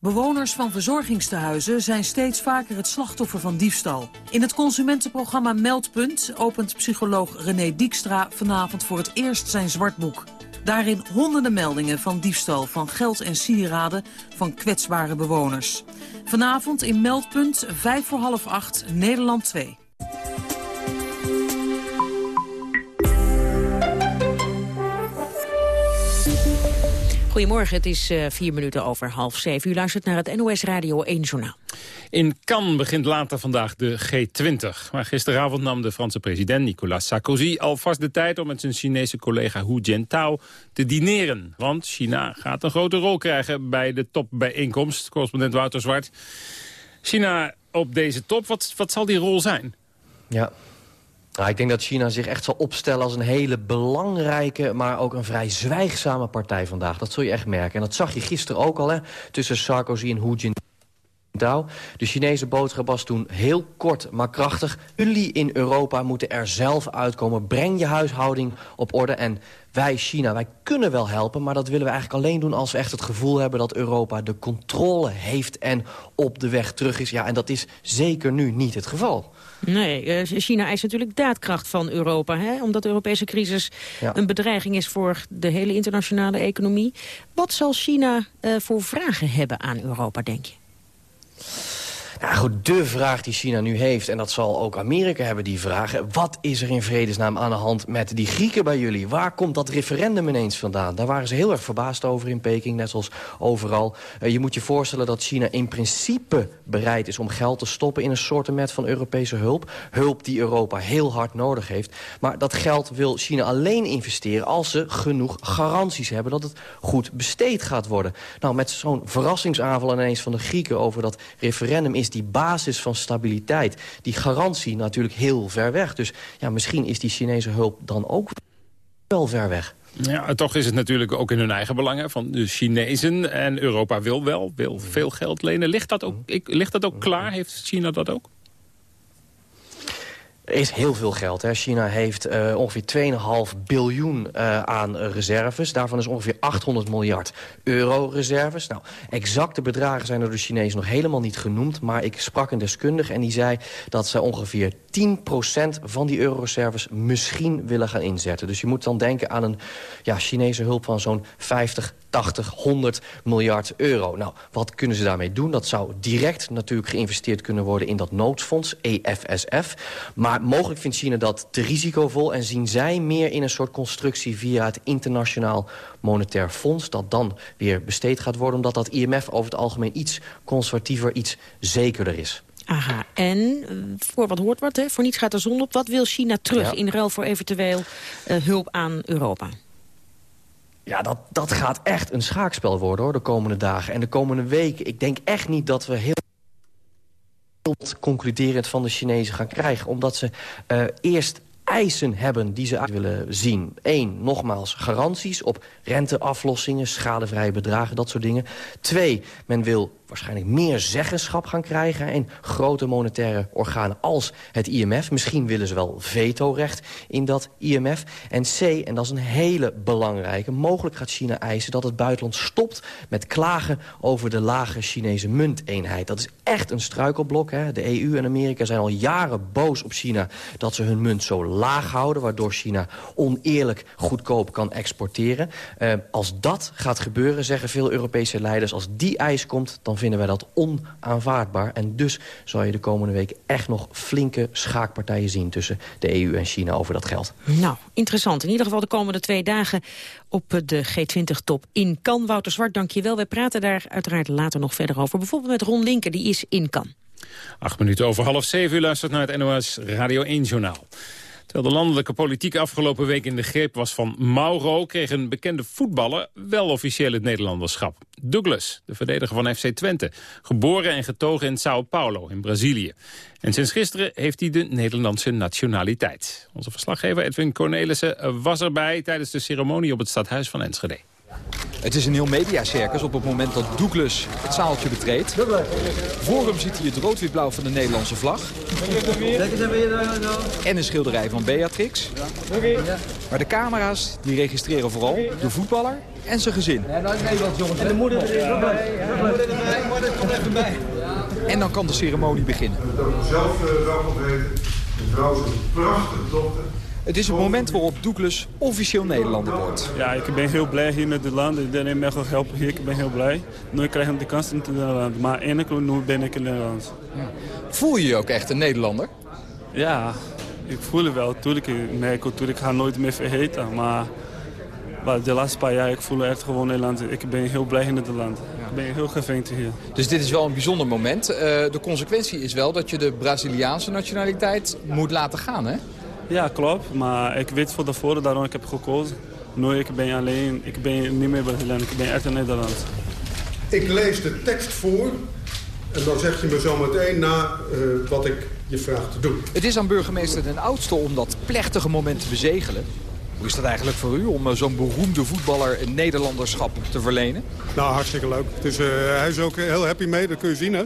Bewoners van verzorgingstehuizen zijn steeds vaker het slachtoffer van diefstal. In het consumentenprogramma Meldpunt opent psycholoog René Diekstra vanavond voor het eerst zijn zwartboek. Daarin honderden meldingen van diefstal van geld en sieraden van kwetsbare bewoners. Vanavond in Meldpunt, 5 voor half 8, Nederland 2. Goedemorgen, het is uh, vier minuten over half zeven. U luistert naar het NOS Radio 1 Journaal. In Cannes begint later vandaag de G20. Maar gisteravond nam de Franse president Nicolas Sarkozy alvast de tijd... om met zijn Chinese collega Hu Jintao te dineren. Want China gaat een grote rol krijgen bij de topbijeenkomst. Correspondent Wouter Zwart. China op deze top, wat, wat zal die rol zijn? Ja, nou, ik denk dat China zich echt zal opstellen als een hele belangrijke... maar ook een vrij zwijgzame partij vandaag. Dat zul je echt merken. En dat zag je gisteren ook al, hè, tussen Sarkozy en Hu Jintao. De Chinese boodschap was toen heel kort, maar krachtig. Jullie in Europa moeten er zelf uitkomen. Breng je huishouding op orde. En wij, China, wij kunnen wel helpen... maar dat willen we eigenlijk alleen doen als we echt het gevoel hebben... dat Europa de controle heeft en op de weg terug is. Ja, en dat is zeker nu niet het geval. Nee, eh, China eist natuurlijk daadkracht van Europa. Hè? Omdat de Europese crisis een bedreiging is voor de hele internationale economie. Wat zal China uh, voor vragen hebben aan Europa, denk je? Nou goed, de vraag die China nu heeft, en dat zal ook Amerika hebben die vragen... wat is er in vredesnaam aan de hand met die Grieken bij jullie? Waar komt dat referendum ineens vandaan? Daar waren ze heel erg verbaasd over in Peking, net zoals overal. Uh, je moet je voorstellen dat China in principe bereid is om geld te stoppen... in een soortement van Europese hulp. Hulp die Europa heel hard nodig heeft. Maar dat geld wil China alleen investeren als ze genoeg garanties hebben... dat het goed besteed gaat worden. Nou, met zo'n verrassingsaanval ineens van de Grieken over dat referendum... is die basis van stabiliteit, die garantie natuurlijk heel ver weg. Dus ja, misschien is die Chinese hulp dan ook wel ver weg. Ja, toch is het natuurlijk ook in hun eigen belang van de Chinezen. En Europa wil wel, wil veel geld lenen. Ligt dat ook, ligt dat ook klaar? Heeft China dat ook? Is heel veel geld. Hè. China heeft uh, ongeveer 2,5 biljoen uh, aan reserves. Daarvan is ongeveer 800 miljard euro reserves. Nou, exacte bedragen zijn door de Chinezen nog helemaal niet genoemd. Maar ik sprak een deskundige en die zei dat ze ongeveer 10% van die euroreserves misschien willen gaan inzetten. Dus je moet dan denken aan een ja, Chinese hulp van zo'n 50, 80, 100 miljard euro. Nou, wat kunnen ze daarmee doen? Dat zou direct natuurlijk geïnvesteerd kunnen worden in dat noodsfonds, EFSF. Maar mogelijk vindt China dat te risicovol... en zien zij meer in een soort constructie via het Internationaal Monetair Fonds... dat dan weer besteed gaat worden... omdat dat IMF over het algemeen iets conservatiever, iets zekerder is. Aha, en eh, voor wat hoort wat, hè? voor niets gaat de zon op. Wat wil China terug in ruil voor eventueel uh, hulp aan Europa? Ja, dat, dat gaat echt een schaakspel worden hoor, de komende dagen. En de komende weken. Ik denk echt niet dat we heel concluderend van de Chinezen gaan krijgen. Omdat ze uh, eerst eisen hebben die ze willen zien. Eén, nogmaals, garanties op renteaflossingen, schadevrije bedragen, dat soort dingen. Twee, men wil waarschijnlijk meer zeggenschap gaan krijgen... in grote monetaire organen als het IMF. Misschien willen ze wel vetorecht in dat IMF. En C, en dat is een hele belangrijke... mogelijk gaat China eisen dat het buitenland stopt met klagen... over de lage Chinese munteenheid. Dat is echt een struikelblok. Hè? De EU en Amerika zijn al jaren boos op China... dat ze hun munt zo laag houden... waardoor China oneerlijk goedkoop kan exporteren. Uh, als dat gaat gebeuren, zeggen veel Europese leiders... als die eis komt, dan vinden wij dat onaanvaardbaar. En dus zal je de komende week echt nog flinke schaakpartijen zien... tussen de EU en China over dat geld. Nou, interessant. In ieder geval de komende twee dagen op de G20-top in Cannes. Wouter Zwart, dank je wel. Wij praten daar uiteraard later nog verder over. Bijvoorbeeld met Ron Linker, die is in Cannes. Acht minuten over half zeven. U luistert naar het NOS Radio 1-journaal. Terwijl de landelijke politiek afgelopen week in de greep was van Mauro... kreeg een bekende voetballer wel officieel het Nederlanderschap. Douglas, de verdediger van FC Twente. Geboren en getogen in Sao Paulo in Brazilië. En sinds gisteren heeft hij de Nederlandse nationaliteit. Onze verslaggever Edwin Cornelissen was erbij... tijdens de ceremonie op het stadhuis van Enschede. Het is een heel mediacircus op het moment dat Douglas het zaaltje betreedt. Voor hem ziet hij het rood-wit-blauw van de Nederlandse vlag. En een schilderij van Beatrix. Maar de camera's die registreren vooral de voetballer en zijn gezin. En de moeder. En dan kan de ceremonie beginnen. Zelf welkom weten. De vrouw is een prachtige dochter. Het is het moment waarop Douglas officieel Nederlander wordt. Ja, ik ben heel blij hier in Nederland. Iedereen mij helpen hier. Ik ben heel blij. Nu krijg ik de kans in Nederland. Maar eindelijk nu ben ik in Nederland. Ja. Voel je je ook echt een Nederlander? Ja, ik voel het wel. Tuurlijk, mijn cultuur, ik ga nooit meer vergeten. Maar, maar de laatste paar jaar, ik voel echt gewoon Nederland. Ik ben heel blij in Nederland. Ik ben heel gevengd hier. Dus dit is wel een bijzonder moment. Uh, de consequentie is wel dat je de Braziliaanse nationaliteit moet laten gaan, hè? Ja, klopt. Maar ik weet voor tevoren, daarom ik heb gekozen. Nu ik ben alleen, ik ben niet meer Braziliaan, ik ben echt in Nederland. Ik lees de tekst voor en dan zeg je me zo meteen na uh, wat ik je vraag te doen. Het is aan burgemeester Den Oudste om dat plechtige moment te bezegelen. Hoe is dat eigenlijk voor u om uh, zo'n beroemde voetballer een Nederlanderschap te verlenen? Nou, hartstikke leuk. Het is, uh, hij is ook heel happy mee, dat kun je zien hè.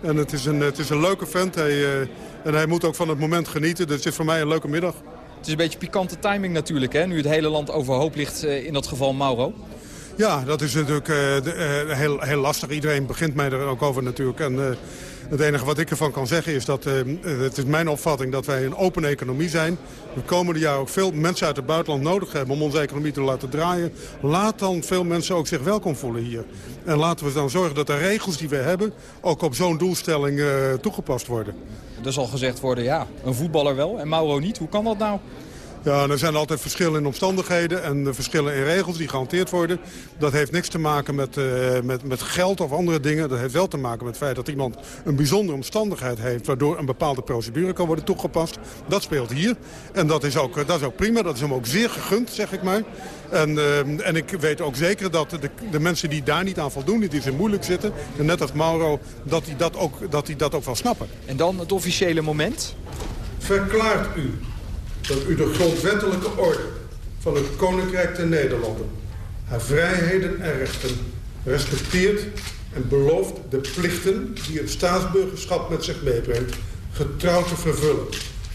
En het is een, het is een leuke vent. Hij, en hij moet ook van het moment genieten. Dus het is voor mij een leuke middag. Het is een beetje pikante timing natuurlijk, hè? nu het hele land overhoop ligt eh, in dat geval Mauro. Ja, dat is natuurlijk heel, heel lastig. Iedereen begint mij er ook over natuurlijk. En, het enige wat ik ervan kan zeggen is dat het is mijn opvatting dat wij een open economie zijn. De komende jaar ook veel mensen uit het buitenland nodig hebben om onze economie te laten draaien. Laat dan veel mensen ook zich welkom voelen hier. En laten we dan zorgen dat de regels die we hebben ook op zo'n doelstelling toegepast worden. Er zal gezegd worden, ja, een voetballer wel en Mauro niet. Hoe kan dat nou? Ja, er zijn altijd verschillen in omstandigheden en verschillen in regels die gehanteerd worden. Dat heeft niks te maken met, uh, met, met geld of andere dingen. Dat heeft wel te maken met het feit dat iemand een bijzondere omstandigheid heeft... waardoor een bepaalde procedure kan worden toegepast. Dat speelt hier. En dat is ook, dat is ook prima. Dat is hem ook zeer gegund, zeg ik maar. En, uh, en ik weet ook zeker dat de, de mensen die daar niet aan voldoen... die ze moeilijk zitten, en net als Mauro, dat die dat, ook, dat die dat ook wel snappen. En dan het officiële moment? Verklaart u dat u de grondwettelijke orde van het Koninkrijk der Nederlanden... haar vrijheden en rechten respecteert en belooft de plichten... die het staatsburgerschap met zich meebrengt, getrouw te vervullen.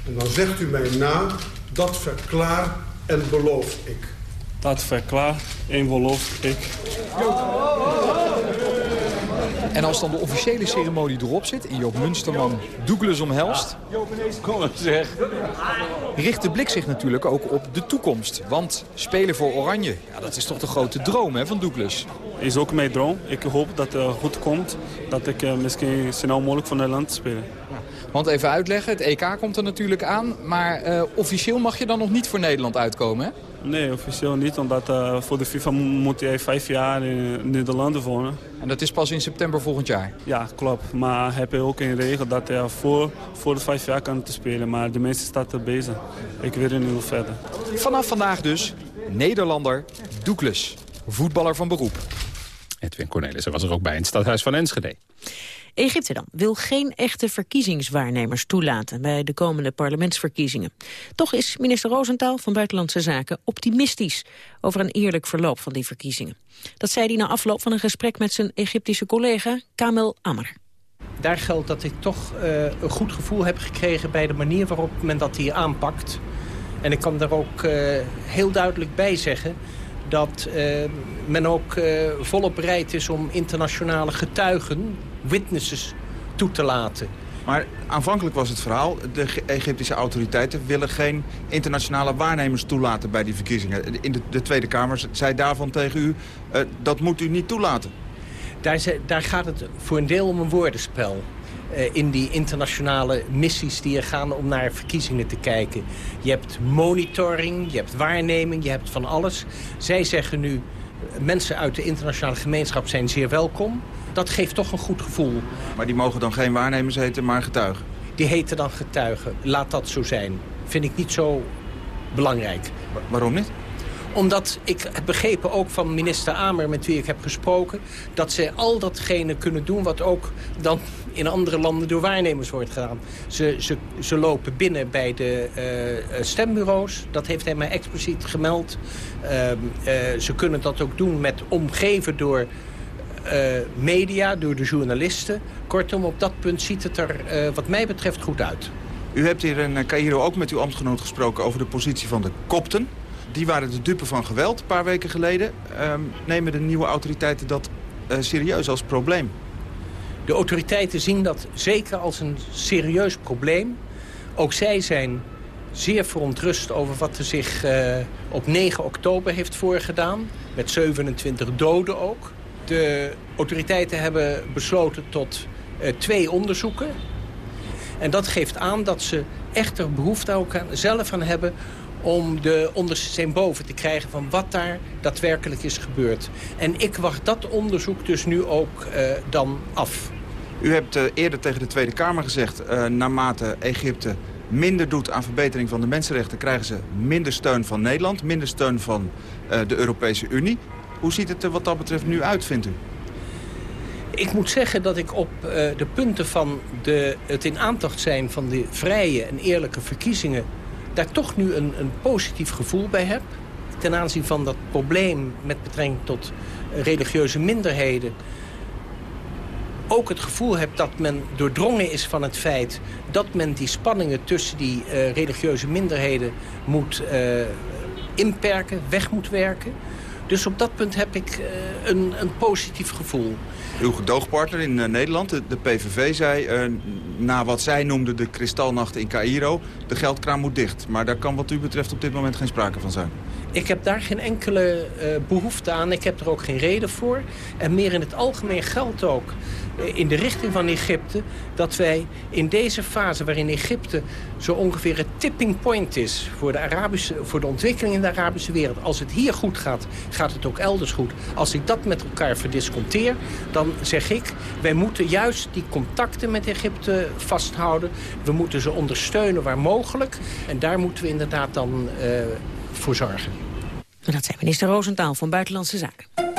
En dan zegt u mij na, dat verklaar en beloof ik. Dat verklaar en beloof ik. En als dan de officiële ceremonie erop zit... en Joop Munsterman Douglas omhelst... Kom zeg. richt de blik zich natuurlijk ook op de toekomst. Want spelen voor Oranje, ja, dat is toch de grote droom hè, van Douglas. Is ook mijn droom. Ik hoop dat het goed komt. Dat ik uh, misschien snel mogelijk voor Nederland spelen. Want even uitleggen, het EK komt er natuurlijk aan. Maar uh, officieel mag je dan nog niet voor Nederland uitkomen, hè? Nee, officieel niet. Omdat uh, voor de FIFA moet hij vijf jaar in Nederland wonen. En dat is pas in september volgend jaar? Ja, klopt. Maar heb je ook een regel dat hij voor, voor de vijf jaar kan te spelen. Maar de meeste staat er bezig. Ik wil er nu verder. Vanaf vandaag dus Nederlander Douglas. Voetballer van beroep. Edwin Cornelissen was er ook bij in het stadhuis van Enschede. Egypte dan wil geen echte verkiezingswaarnemers toelaten bij de komende parlementsverkiezingen. Toch is minister Rosenthal van Buitenlandse Zaken optimistisch over een eerlijk verloop van die verkiezingen. Dat zei hij na afloop van een gesprek met zijn Egyptische collega Kamel Ammer. Daar geldt dat ik toch uh, een goed gevoel heb gekregen bij de manier waarop men dat hier aanpakt. En ik kan daar ook uh, heel duidelijk bij zeggen dat uh, men ook volop bereid is om internationale getuigen, witnesses, toe te laten. Maar aanvankelijk was het verhaal, de Egyptische autoriteiten willen geen internationale waarnemers toelaten bij die verkiezingen. In de, de Tweede Kamer zei daarvan tegen u, uh, dat moet u niet toelaten. Daar, daar gaat het voor een deel om een woordenspel. Uh, in die internationale missies die er gaan om naar verkiezingen te kijken. Je hebt monitoring, je hebt waarneming, je hebt van alles. Zij zeggen nu, mensen uit de internationale gemeenschap zijn zeer welkom. Dat geeft toch een goed gevoel. Maar die mogen dan geen waarnemers heten, maar getuigen? Die heten dan getuigen. Laat dat zo zijn. Vind ik niet zo belangrijk. waarom niet? Omdat ik heb begrepen ook van minister Amer, met wie ik heb gesproken... dat zij al datgene kunnen doen wat ook dan in andere landen door waarnemers wordt gedaan. Ze, ze, ze lopen binnen bij de uh, stembureaus. Dat heeft hij mij expliciet gemeld. Uh, uh, ze kunnen dat ook doen met omgeven door media, door de journalisten. Kortom, op dat punt ziet het er wat mij betreft goed uit. U hebt hier in Cairo ook met uw ambtgenoot gesproken over de positie van de kopten. Die waren de dupe van geweld een paar weken geleden. Uh, nemen de nieuwe autoriteiten dat serieus als probleem? De autoriteiten zien dat zeker als een serieus probleem. Ook zij zijn zeer verontrust over wat er zich uh, op 9 oktober heeft voorgedaan. Met 27 doden ook. De autoriteiten hebben besloten tot uh, twee onderzoeken. En dat geeft aan dat ze echt er behoefte ook aan, zelf aan hebben om de onderste boven te krijgen van wat daar daadwerkelijk is gebeurd. En ik wacht dat onderzoek dus nu ook uh, dan af. U hebt uh, eerder tegen de Tweede Kamer gezegd... Naarmate Egypte minder doet aan verbetering van de mensenrechten... krijgen ze minder steun van Nederland, minder steun van de Europese Unie. Hoe ziet het er wat dat betreft nu uit, vindt u? Ik moet zeggen dat ik op uh, de punten van de, het in aandacht zijn van de vrije en eerlijke verkiezingen daar toch nu een, een positief gevoel bij heb. Ten aanzien van dat probleem met betrekking tot religieuze minderheden ook het gevoel heb dat men doordrongen is van het feit... dat men die spanningen tussen die uh, religieuze minderheden moet uh, inperken, weg moet werken. Dus op dat punt heb ik uh, een, een positief gevoel. Uw gedoogpartner in uh, Nederland, de, de, PVV, zei uh, na wat zij noemde de kristalnacht in Cairo... de geldkraan moet dicht. Maar daar kan wat u betreft op dit moment geen sprake van zijn. Ik heb daar geen enkele uh, behoefte aan. Ik heb er ook geen reden voor. En meer in het algemeen geldt ook in de richting van Egypte... dat wij in deze fase waarin Egypte zo ongeveer het tipping point is... voor de, Arabische, voor de ontwikkeling in de Arabische wereld. Als het hier goed gaat, gaat het ook elders goed. Als ik dat met elkaar verdisconteer, dan zeg ik... wij moeten juist die contacten met Egypte vasthouden. We moeten ze ondersteunen waar mogelijk. En daar moeten we inderdaad dan uh, voor zorgen. Dat zei minister Roosentaal van Buitenlandse Zaken.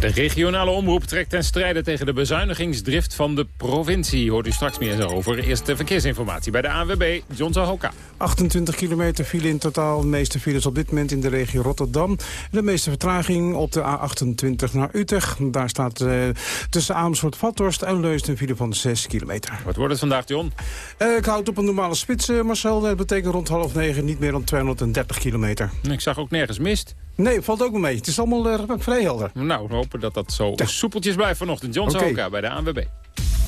De regionale omroep trekt ten strijde tegen de bezuinigingsdrift van de provincie. Hoort u straks meer over. Eerst de verkeersinformatie bij de ANWB, John Zahoka. 28 kilometer file in totaal. De meeste files op dit moment in de regio Rotterdam. De meeste vertraging op de A28 naar Utrecht. Daar staat uh, tussen Amersfoort, Vathorst en Leusden een file van 6 kilometer. Wat wordt het vandaag, John? Uh, ik houd op een normale spits, uh, Marcel. Dat betekent rond half negen niet meer dan 230 kilometer. Ik zag ook nergens mist. Nee, valt ook mee. Het is allemaal uh, vrij helder. Nou, hopen dat dat zo ja. soepeltjes blijft vanochtend. John okay. Bij de ANWB.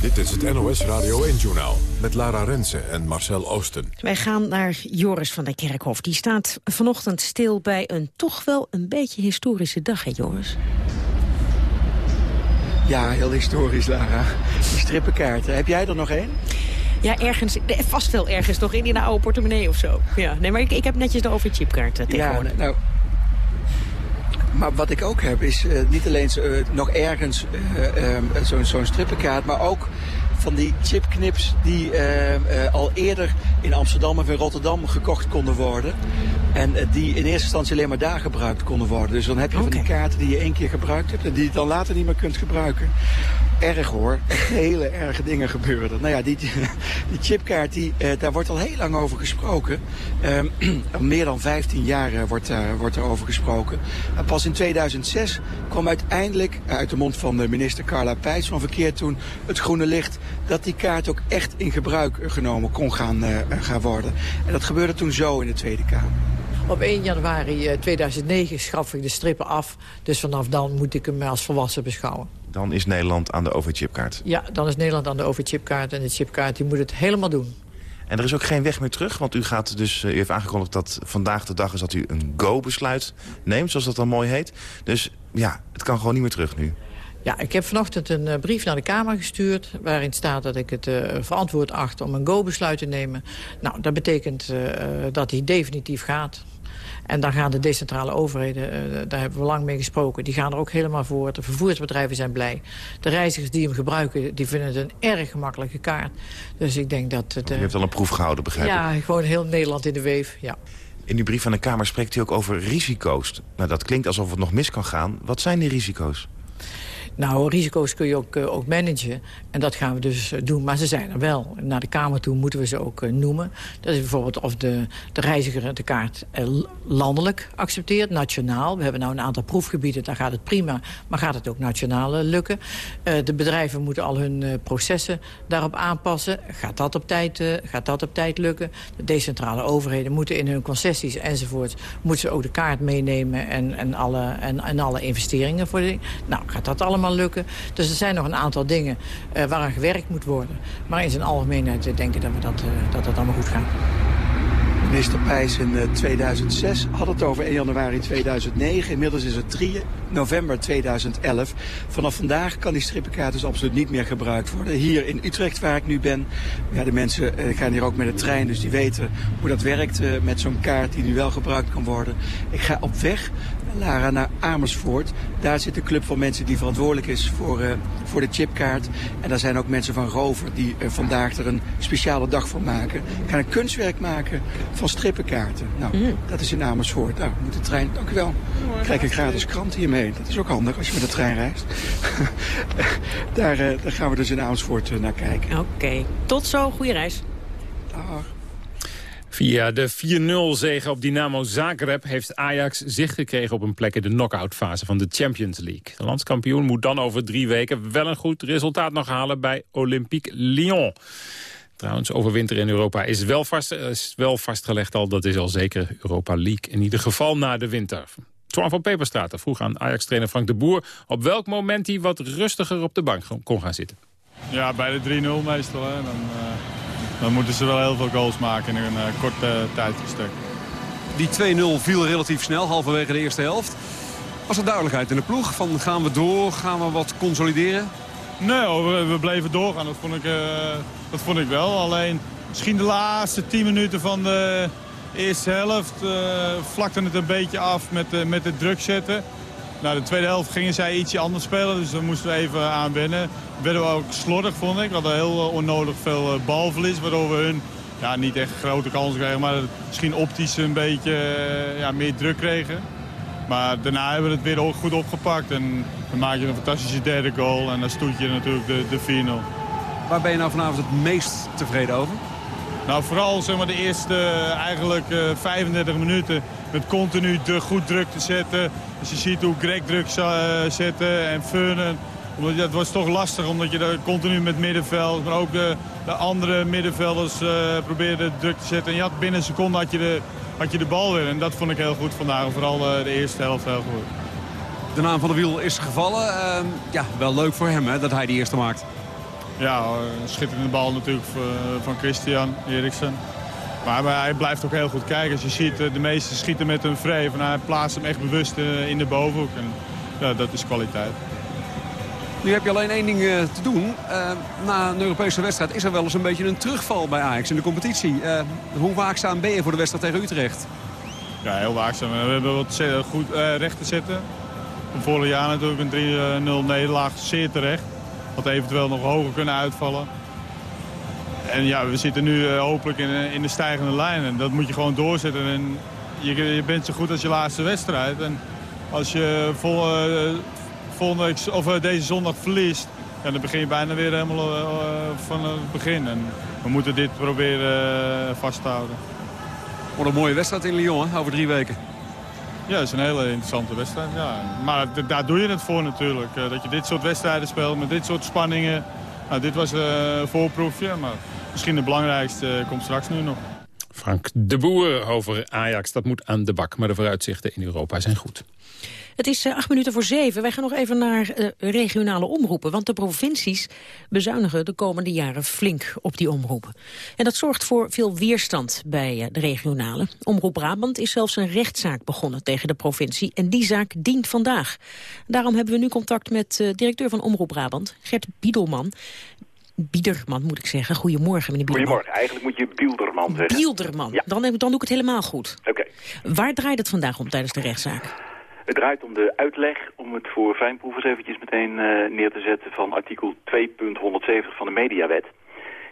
Dit is het NOS Radio 1-journaal met Lara Rensen en Marcel Oosten. Wij gaan naar Joris van der Kerkhof. Die staat vanochtend stil bij een toch wel een beetje historische dag, hè Joris? Ja, heel historisch, Lara. Die strippenkaarten. Heb jij er nog één? Ja, ergens, vast wel ergens toch in, in een oude portemonnee of zo. Ja, nee, maar ik, ik heb netjes de overchipkaarten tegenwoordig. Ja, nou, maar wat ik ook heb is uh, niet alleen uh, nog ergens uh, zo'n zo strippenkaart, maar ook van die chipknips die al eerder in Amsterdam of in Rotterdam gekocht konden worden. En die in eerste instantie alleen maar daar gebruikt konden worden. Dus dan heb je okay. van die kaarten die je één keer gebruikt hebt en die je dan later niet meer kunt gebruiken. Erg hoor. Hele erge dingen gebeuren. Nou ja, die, die chipkaart, die, uh, daar wordt al heel lang over gesproken. Uh, al meer dan 15 jaar uh, wordt, wordt er over gesproken. En pas in 2006 kwam uiteindelijk uit de mond van de minister Carla Pijs van Verkeer toen het groene licht dat die kaart ook echt in gebruik genomen kon gaan, gaan worden. En dat gebeurde toen zo in de Tweede Kamer. Op 1 januari 2009 schaf ik de strippen af. Dus vanaf dan moet ik hem als volwassen beschouwen. Dan is Nederland aan de overchipkaart? Ja, dan is Nederland aan de overchipkaart. En de chipkaart die moet het helemaal doen. En er is ook geen weg meer terug, want u, gaat dus, u heeft aangekondigd dat vandaag de dag is dat u een go-besluit neemt, zoals dat dan mooi heet. Dus ja, het kan gewoon niet meer terug nu. Ja, ik heb vanochtend een uh, brief naar de Kamer gestuurd... waarin staat dat ik het uh, verantwoord acht om een go-besluit te nemen. Nou, dat betekent uh, dat hij definitief gaat. En daar gaan de decentrale overheden, daar hebben we lang mee gesproken... die gaan er ook helemaal voor. De vervoersbedrijven zijn blij. De reizigers die hem gebruiken, die vinden het een erg gemakkelijke kaart. Dus ik denk dat... Het, U heeft al een proef gehouden, begrijp ik? Ja, gewoon heel Nederland in de weef, ja. In uw brief aan de Kamer spreekt u ook over risico's. Nou, dat klinkt alsof het nog mis kan gaan. Wat zijn die risico's? Nou, risico's kun je ook, uh, ook managen. En dat gaan we dus uh, doen. Maar ze zijn er wel. Naar de Kamer toe moeten we ze ook uh, noemen. Dat is bijvoorbeeld of de, de reiziger de kaart landelijk accepteert, nationaal. We hebben nou een aantal proefgebieden, daar gaat het prima. Maar gaat het ook nationaal lukken? de bedrijven moeten al hun processen daarop aanpassen. Gaat dat, op tijd, gaat dat op tijd lukken? De decentrale overheden moeten in hun concessies enzovoort... moeten ze ook de kaart meenemen en, en, alle, en, en alle investeringen. voor Nou, gaat dat allemaal lukken. Dus er zijn nog een aantal dingen uh, waaraan gewerkt moet worden. Maar in zijn algemeenheid uh, denken dat, we dat, uh, dat het allemaal goed gaat. Minister Pijs in 2006 had het over 1 januari 2009. Inmiddels is het 3 november 2011. Vanaf vandaag kan die strippenkaart dus absoluut niet meer gebruikt worden. Hier in Utrecht, waar ik nu ben, ja, de mensen gaan hier ook met de trein, dus die weten hoe dat werkt met zo'n kaart die nu wel gebruikt kan worden. Ik ga op weg Lara naar Amersfoort. Daar zit een club van mensen die verantwoordelijk is voor, voor de chipkaart. En daar zijn ook mensen van Rover die uh, vandaag er een speciale dag van maken. Gaan een kunstwerk maken van strippenkaarten. Nou, mm. dat is in Amersfoort. Nou, moet de trein, dank u wel. Krijg een gratis krant hiermee. Dat is ook handig als je met de trein reist. daar, uh, daar gaan we dus in Amersfoort naar kijken. Oké, okay. tot zo. Goeie reis. Dag. Via de 4-0-zege op Dynamo Zagreb heeft Ajax zicht gekregen op een plek in de knock-outfase van de Champions League. De landskampioen moet dan over drie weken wel een goed resultaat nog halen bij Olympique Lyon. Trouwens, overwinter in Europa is wel, vast, is wel vastgelegd al. Dat is al zeker Europa League. In ieder geval na de winter. Twan van Peperstraten vroeg aan Ajax-trainer Frank de Boer... op welk moment hij wat rustiger op de bank kon gaan zitten. Ja, bij de 3-0 meestal. Hè. Dan, uh dan moeten ze wel heel veel goals maken in een uh, korte uh, tijdverstek. Die 2-0 viel relatief snel, halverwege de eerste helft. Was er duidelijkheid in de ploeg? Van gaan we door, gaan we wat consolideren? Nee, we, we, bleven doorgaan. Dat vond, ik, uh, dat vond ik wel. Alleen misschien de laatste 10 minuten van de eerste helft vlakte het een beetje af met, met het druk zetten. Nou, de tweede helft gingen zij ietsje anders spelen, dus daar moesten we even aan wennen. Werden we ook slordig, vond ik. We hadden heel eh, onnodig veel eh, balverlies, waardoor we hun ja, niet echt grote kansen kregen, maar misschien optisch een beetje eh, ja, meer druk kregen. Maar daarna hebben we het weer ook goed opgepakt en dan maak je een fantastische derde goal en dan stoet je natuurlijk de, de 4-0. Waar ben je nou vanavond het meest tevreden over? Nou, vooral zeg maar, de eerste eigenlijk uh, 35 minuten met continu de goed druk te zetten. Als je ziet hoe Greg druk uh, zetten en Furnen. Omdat, het was toch lastig omdat je daar continu met middenveld, maar ook de, de andere middenvelders uh, probeerde druk te zetten. En ja, binnen een seconde had je, de, had je de bal weer. En dat vond ik heel goed vandaag. Vooral uh, de eerste helft heel goed. De naam van de wiel is gevallen. Ehm, ja, wel leuk voor hem hè, dat hij die eerste maakt. Ja, een schitterende bal natuurlijk van Christian Eriksen. Maar, hij blijft ook heel goed kijken. Als je ziet, de meesten schieten met een vrij. Van, hij plaatst hem echt bewust in de bovenhoek. En, ja, dat is kwaliteit. Nu heb je alleen één ding te doen. Uh, na een Europese wedstrijd is er wel eens een beetje een terugval bij Ajax in de competitie. Uh, hoe waakzaam ben je voor de wedstrijd tegen Utrecht? Ja, heel waakzaam. We hebben wat goed recht te zetten. Van vorig jaar natuurlijk een 3-0 nederlaag, zeer terecht. Had eventueel nog hoger kunnen uitvallen. En ja, we zitten nu hopelijk in, de stijgende lijn. En dat moet je gewoon doorzetten. En je, bent zo goed als je laatste wedstrijd. En als je vol, volgende week, of, uh, deze zondag verliest, ja, dan begin je bijna weer helemaal uh, van het begin. En we moeten dit proberen vast te houden. Wat een mooie wedstrijd in Lyon, hè, over drie weken. Ja, dat is een hele interessante wedstrijd. Ja. Maar daar doe je het voor natuurlijk. dat je dit soort wedstrijden speelt met dit soort spanningen. Nou, dit was een voorproefje, maar misschien de belangrijkste komt straks nu nog. Frank de Boer over Ajax, dat moet aan de bak. Maar de vooruitzichten in Europa zijn goed. Het is uh, acht minuten voor zeven. Wij gaan nog even naar uh, regionale omroepen. Want de provincies bezuinigen de komende jaren flink op die omroepen. En dat zorgt voor veel weerstand bij uh, de regionale. Omroep Brabant is zelfs een rechtszaak begonnen tegen de provincie. En die zaak dient vandaag. Daarom hebben we nu contact met directeur van Omroep Brabant, Gert Biedelman. Biederman moet ik zeggen. Goedemorgen, meneer Biederman. Goedemorgen. Eigenlijk moet je Bielderman zeggen. Bielderman. Ja. Dan, dan doe ik het helemaal goed. Oké. Waar draait het vandaag om tijdens de rechtszaak? Het draait om de uitleg, om het voor fijnproevers eventjes meteen uh, neer te zetten... van artikel 2.170 van de Mediawet.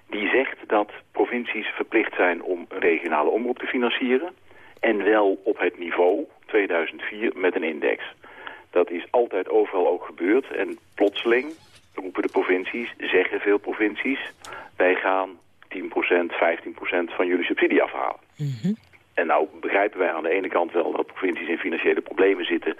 Die zegt dat provincies verplicht zijn om een regionale omroep te financieren... en wel op het niveau 2004 met een index. Dat is altijd overal ook gebeurd en plotseling roepen de provincies, zeggen veel provincies... wij gaan 10%, 15% van jullie subsidie afhalen. Mm En nou begrijpen wij aan de ene kant wel dat provincies in financiële problemen zitten...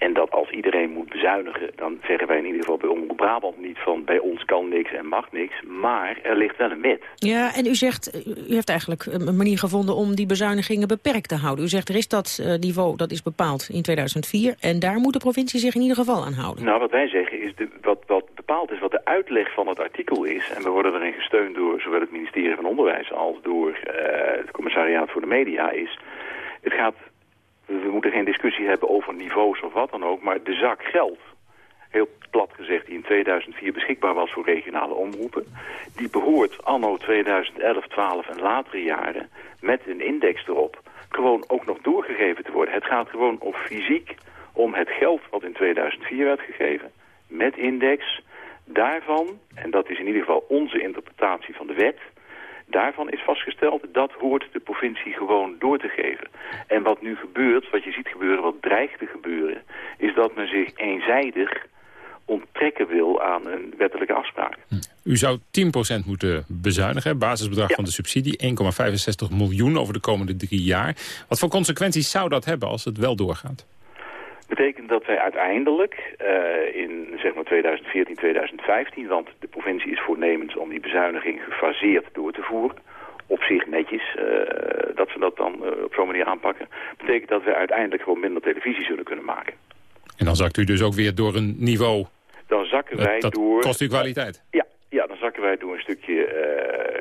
En dat als iedereen moet bezuinigen, dan zeggen wij in ieder geval bij Omroep Brabant niet van bij ons kan niks en mag niks. Maar er ligt wel een wet. Ja, en u zegt, u heeft eigenlijk een manier gevonden om die bezuinigingen beperkt te houden. U zegt er is dat uh, niveau, dat is bepaald in 2004 en daar moet de provincie zich in ieder geval aan houden. Nou, wat wij zeggen is, de, wat, wat bepaald is wat de uitleg van het artikel is. En we worden erin gesteund door zowel het ministerie van Onderwijs als door uh, het commissariaat voor de media is... Het gaat we moeten geen discussie hebben over niveaus of wat dan ook, maar de zak geld, heel plat gezegd, die in 2004 beschikbaar was voor regionale omroepen, die behoort anno 2011, 12 en latere jaren met een index erop gewoon ook nog doorgegeven te worden. Het gaat gewoon op fysiek om het geld wat in 2004 werd gegeven, met index, daarvan, en dat is in ieder geval onze interpretatie van de wet, Daarvan is vastgesteld, dat hoort de provincie gewoon door te geven. En wat nu gebeurt, wat je ziet gebeuren, wat dreigt te gebeuren... is dat men zich eenzijdig onttrekken wil aan een wettelijke afspraak. Hm. U zou 10% moeten bezuinigen, basisbedrag van de subsidie... 1,65 miljoen over de komende drie jaar. Wat voor consequenties zou dat hebben als het wel doorgaat? Betekent dat wij uiteindelijk uh, in zeg maar 2014, 2015, want de provincie is voornemens om die bezuiniging gefaseerd door te voeren, op zich netjes, uh, dat ze dat dan uh, op zo'n manier aanpakken, betekent dat wij uiteindelijk gewoon minder televisie zullen kunnen maken. En dan zakt u dus ook weer door een niveau... Dan zakken wij dat door... kost u kwaliteit? Ja, ja, dan zakken wij door een stukje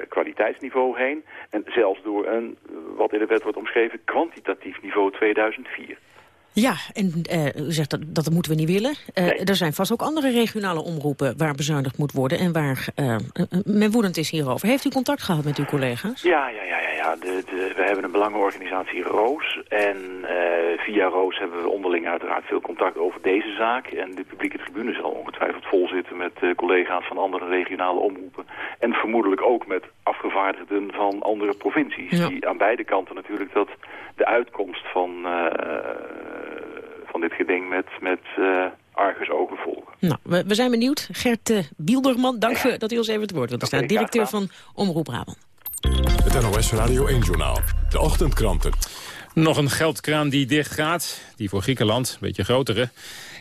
kwaliteitsniveau heen. En zelfs door een, wat in de wet wordt omschreven, kwantitatief niveau 2004. Ja, en uh, u zegt dat, dat moeten we niet willen. Uh, Er zijn vast ook andere regionale omroepen waar bezuinigd moet worden... en waar uh, men woedend is hierover. Heeft u contact gehad met uw collega's? Ja, ja, ja. ja, ja. De, de, we hebben een belangenorganisatie Roos. En via Roos hebben we onderling uiteraard veel contact over deze zaak. En de publieke tribune zal ongetwijfeld vol zitten met collega's van andere regionale omroepen. En vermoedelijk ook met afgevaardigden van andere provincies. Die aan beide kanten natuurlijk dat de uitkomst van van dit geding met, met uh, argusogen volgen. Nou, we, we, zijn benieuwd. Gert uh, Bielderman, dank ja. dat u ons even het woord wilt staan. Directeur van Omroep Brabant. Het NOS Radio 1-journaal. De ochtendkranten. Nog een geldkraan die dicht gaat. Die voor Griekenland, een beetje grotere.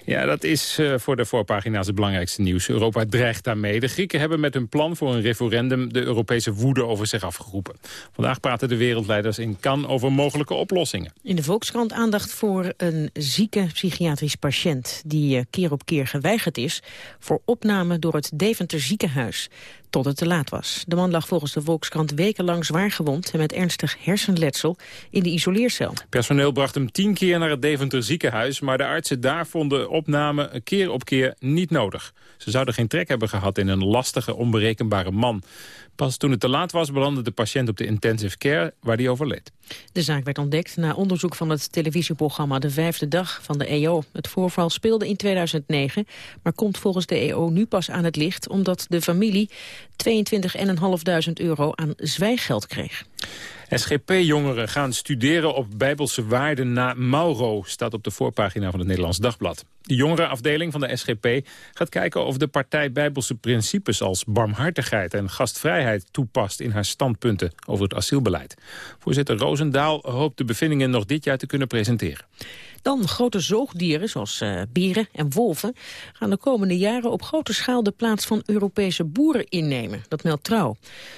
Ja, dat is uh, voor de voorpagina's het belangrijkste nieuws. Europa dreigt daarmee. De Grieken hebben met hun plan voor een referendum de Europese woede over zich afgeroepen. Vandaag praten de wereldleiders in Cannes over mogelijke oplossingen. In de Volkskrant aandacht voor een zieke psychiatrisch patiënt... die uh, keer op keer geweigerd is voor opname door het Deventer ziekenhuis tot het te laat was. De man lag volgens de Volkskrant wekenlang zwaar gewond... en met ernstig hersenletsel in de isoleercel. Personeel bracht hem tien keer naar het Deventer ziekenhuis... maar de artsen daar vonden opname keer op keer niet nodig. Ze zouden geen trek hebben gehad in een lastige, onberekenbare man. Pas toen het te laat was belandde de patiënt op de intensive care waar hij overleed. De zaak werd ontdekt na onderzoek van het televisieprogramma De Vijfde Dag van de EO. Het voorval speelde in 2009, maar komt volgens de EO nu pas aan het licht... omdat de familie 22.500 euro aan zwijggeld kreeg. SGP-jongeren gaan studeren op bijbelse waarden na Mauro... staat op de voorpagina van het Nederlands Dagblad. De jongerenafdeling van de SGP gaat kijken of de partij bijbelse principes... als barmhartigheid en gastvrijheid toepast in haar standpunten over het asielbeleid. Voorzitter Roosendaal hoopt de bevindingen nog dit jaar te kunnen presenteren. Dan grote zoogdieren, zoals uh, beren en wolven... gaan de komende jaren op grote schaal de plaats van Europese boeren innemen. Dat meldt Trouw.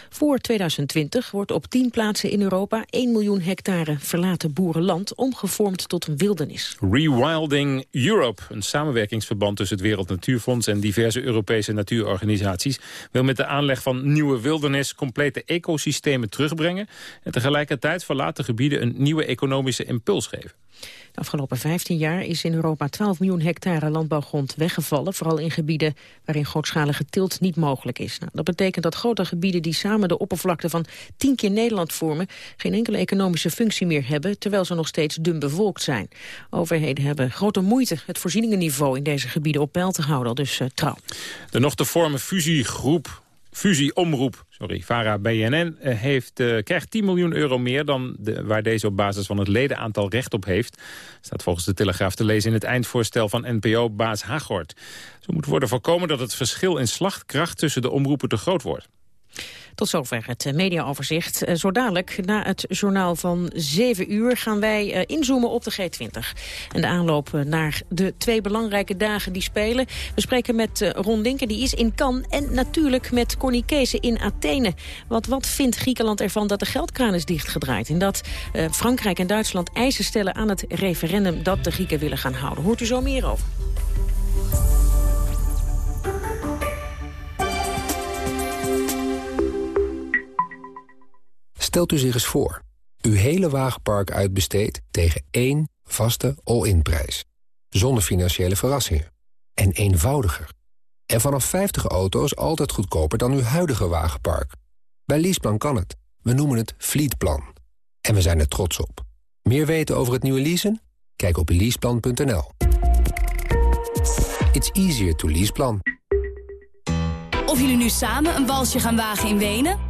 Voor 2020 wordt op 10 plaatsen in Europa 1 miljoen hectare verlaten boerenland... omgevormd tot een wildernis. Rewilding Europe, een samenwerkingsverband tussen het Wereld Natuurfonds... en diverse Europese natuurorganisaties... wil met de aanleg van nieuwe wildernis complete ecosystemen terugbrengen... en tegelijkertijd verlaten gebieden een nieuwe economische impuls geven. De afgelopen 15 jaar is in Europa 12 miljoen hectare landbouwgrond weggevallen. Vooral in gebieden waarin grootschalige teelt niet mogelijk is. Nou, dat betekent dat grote gebieden die samen de oppervlakte van 10 keer Nederland vormen... geen enkele economische functie meer hebben, terwijl ze nog steeds dun bevolkt zijn. Overheden hebben grote moeite het voorzieningenniveau in deze gebieden op peil te houden, al dus uh, trouw. De nog te vormen fusiegroep fusieomroep, sorry, VARA BNN, eh, heeft, uh, krijgt 10 miljoen euro meer dan de, waar deze op basis van het ledenaantal recht op heeft. Staat volgens de Telegraaf te lezen in het eindvoorstel van NPO-baas Hagort. Zo moet worden voorkomen dat het verschil in slachtkracht tussen de omroepen te groot wordt. Tot zover het eh, mediaoverzicht. Eh, zo dadelijk, na het journaal van 7 uur, gaan wij eh, inzoomen op de G20. En de aanloop naar de twee belangrijke dagen die spelen. We spreken met Ron Linker, die is in Cannes. En natuurlijk met Corny Kees in Athene. Want wat vindt Griekenland ervan dat de geldkraan is dichtgedraaid? En dat Frankrijk en Duitsland eisen stellen aan het referendum dat de Grieken willen gaan houden. Hoort u zo meer over? Stelt u zich eens voor. Uw hele wagenpark uitbesteedt tegen één vaste all-in prijs. Zonder financiële verrassingen. En eenvoudiger. En vanaf 50 auto's altijd goedkoper dan uw huidige wagenpark. Bij Leaseplan kan het. We noemen het Fleetplan. En we zijn er trots op. Meer weten over het nieuwe leasen? Kijk op leaseplan.nl. It's easier to leaseplan. Of jullie nu samen een balsje gaan wagen in Wenen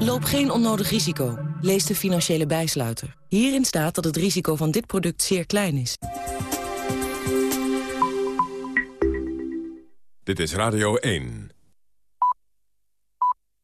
Loop geen onnodig risico. Lees de financiële bijsluiter. Hierin staat dat het risico van dit product zeer klein is. Dit is Radio 1.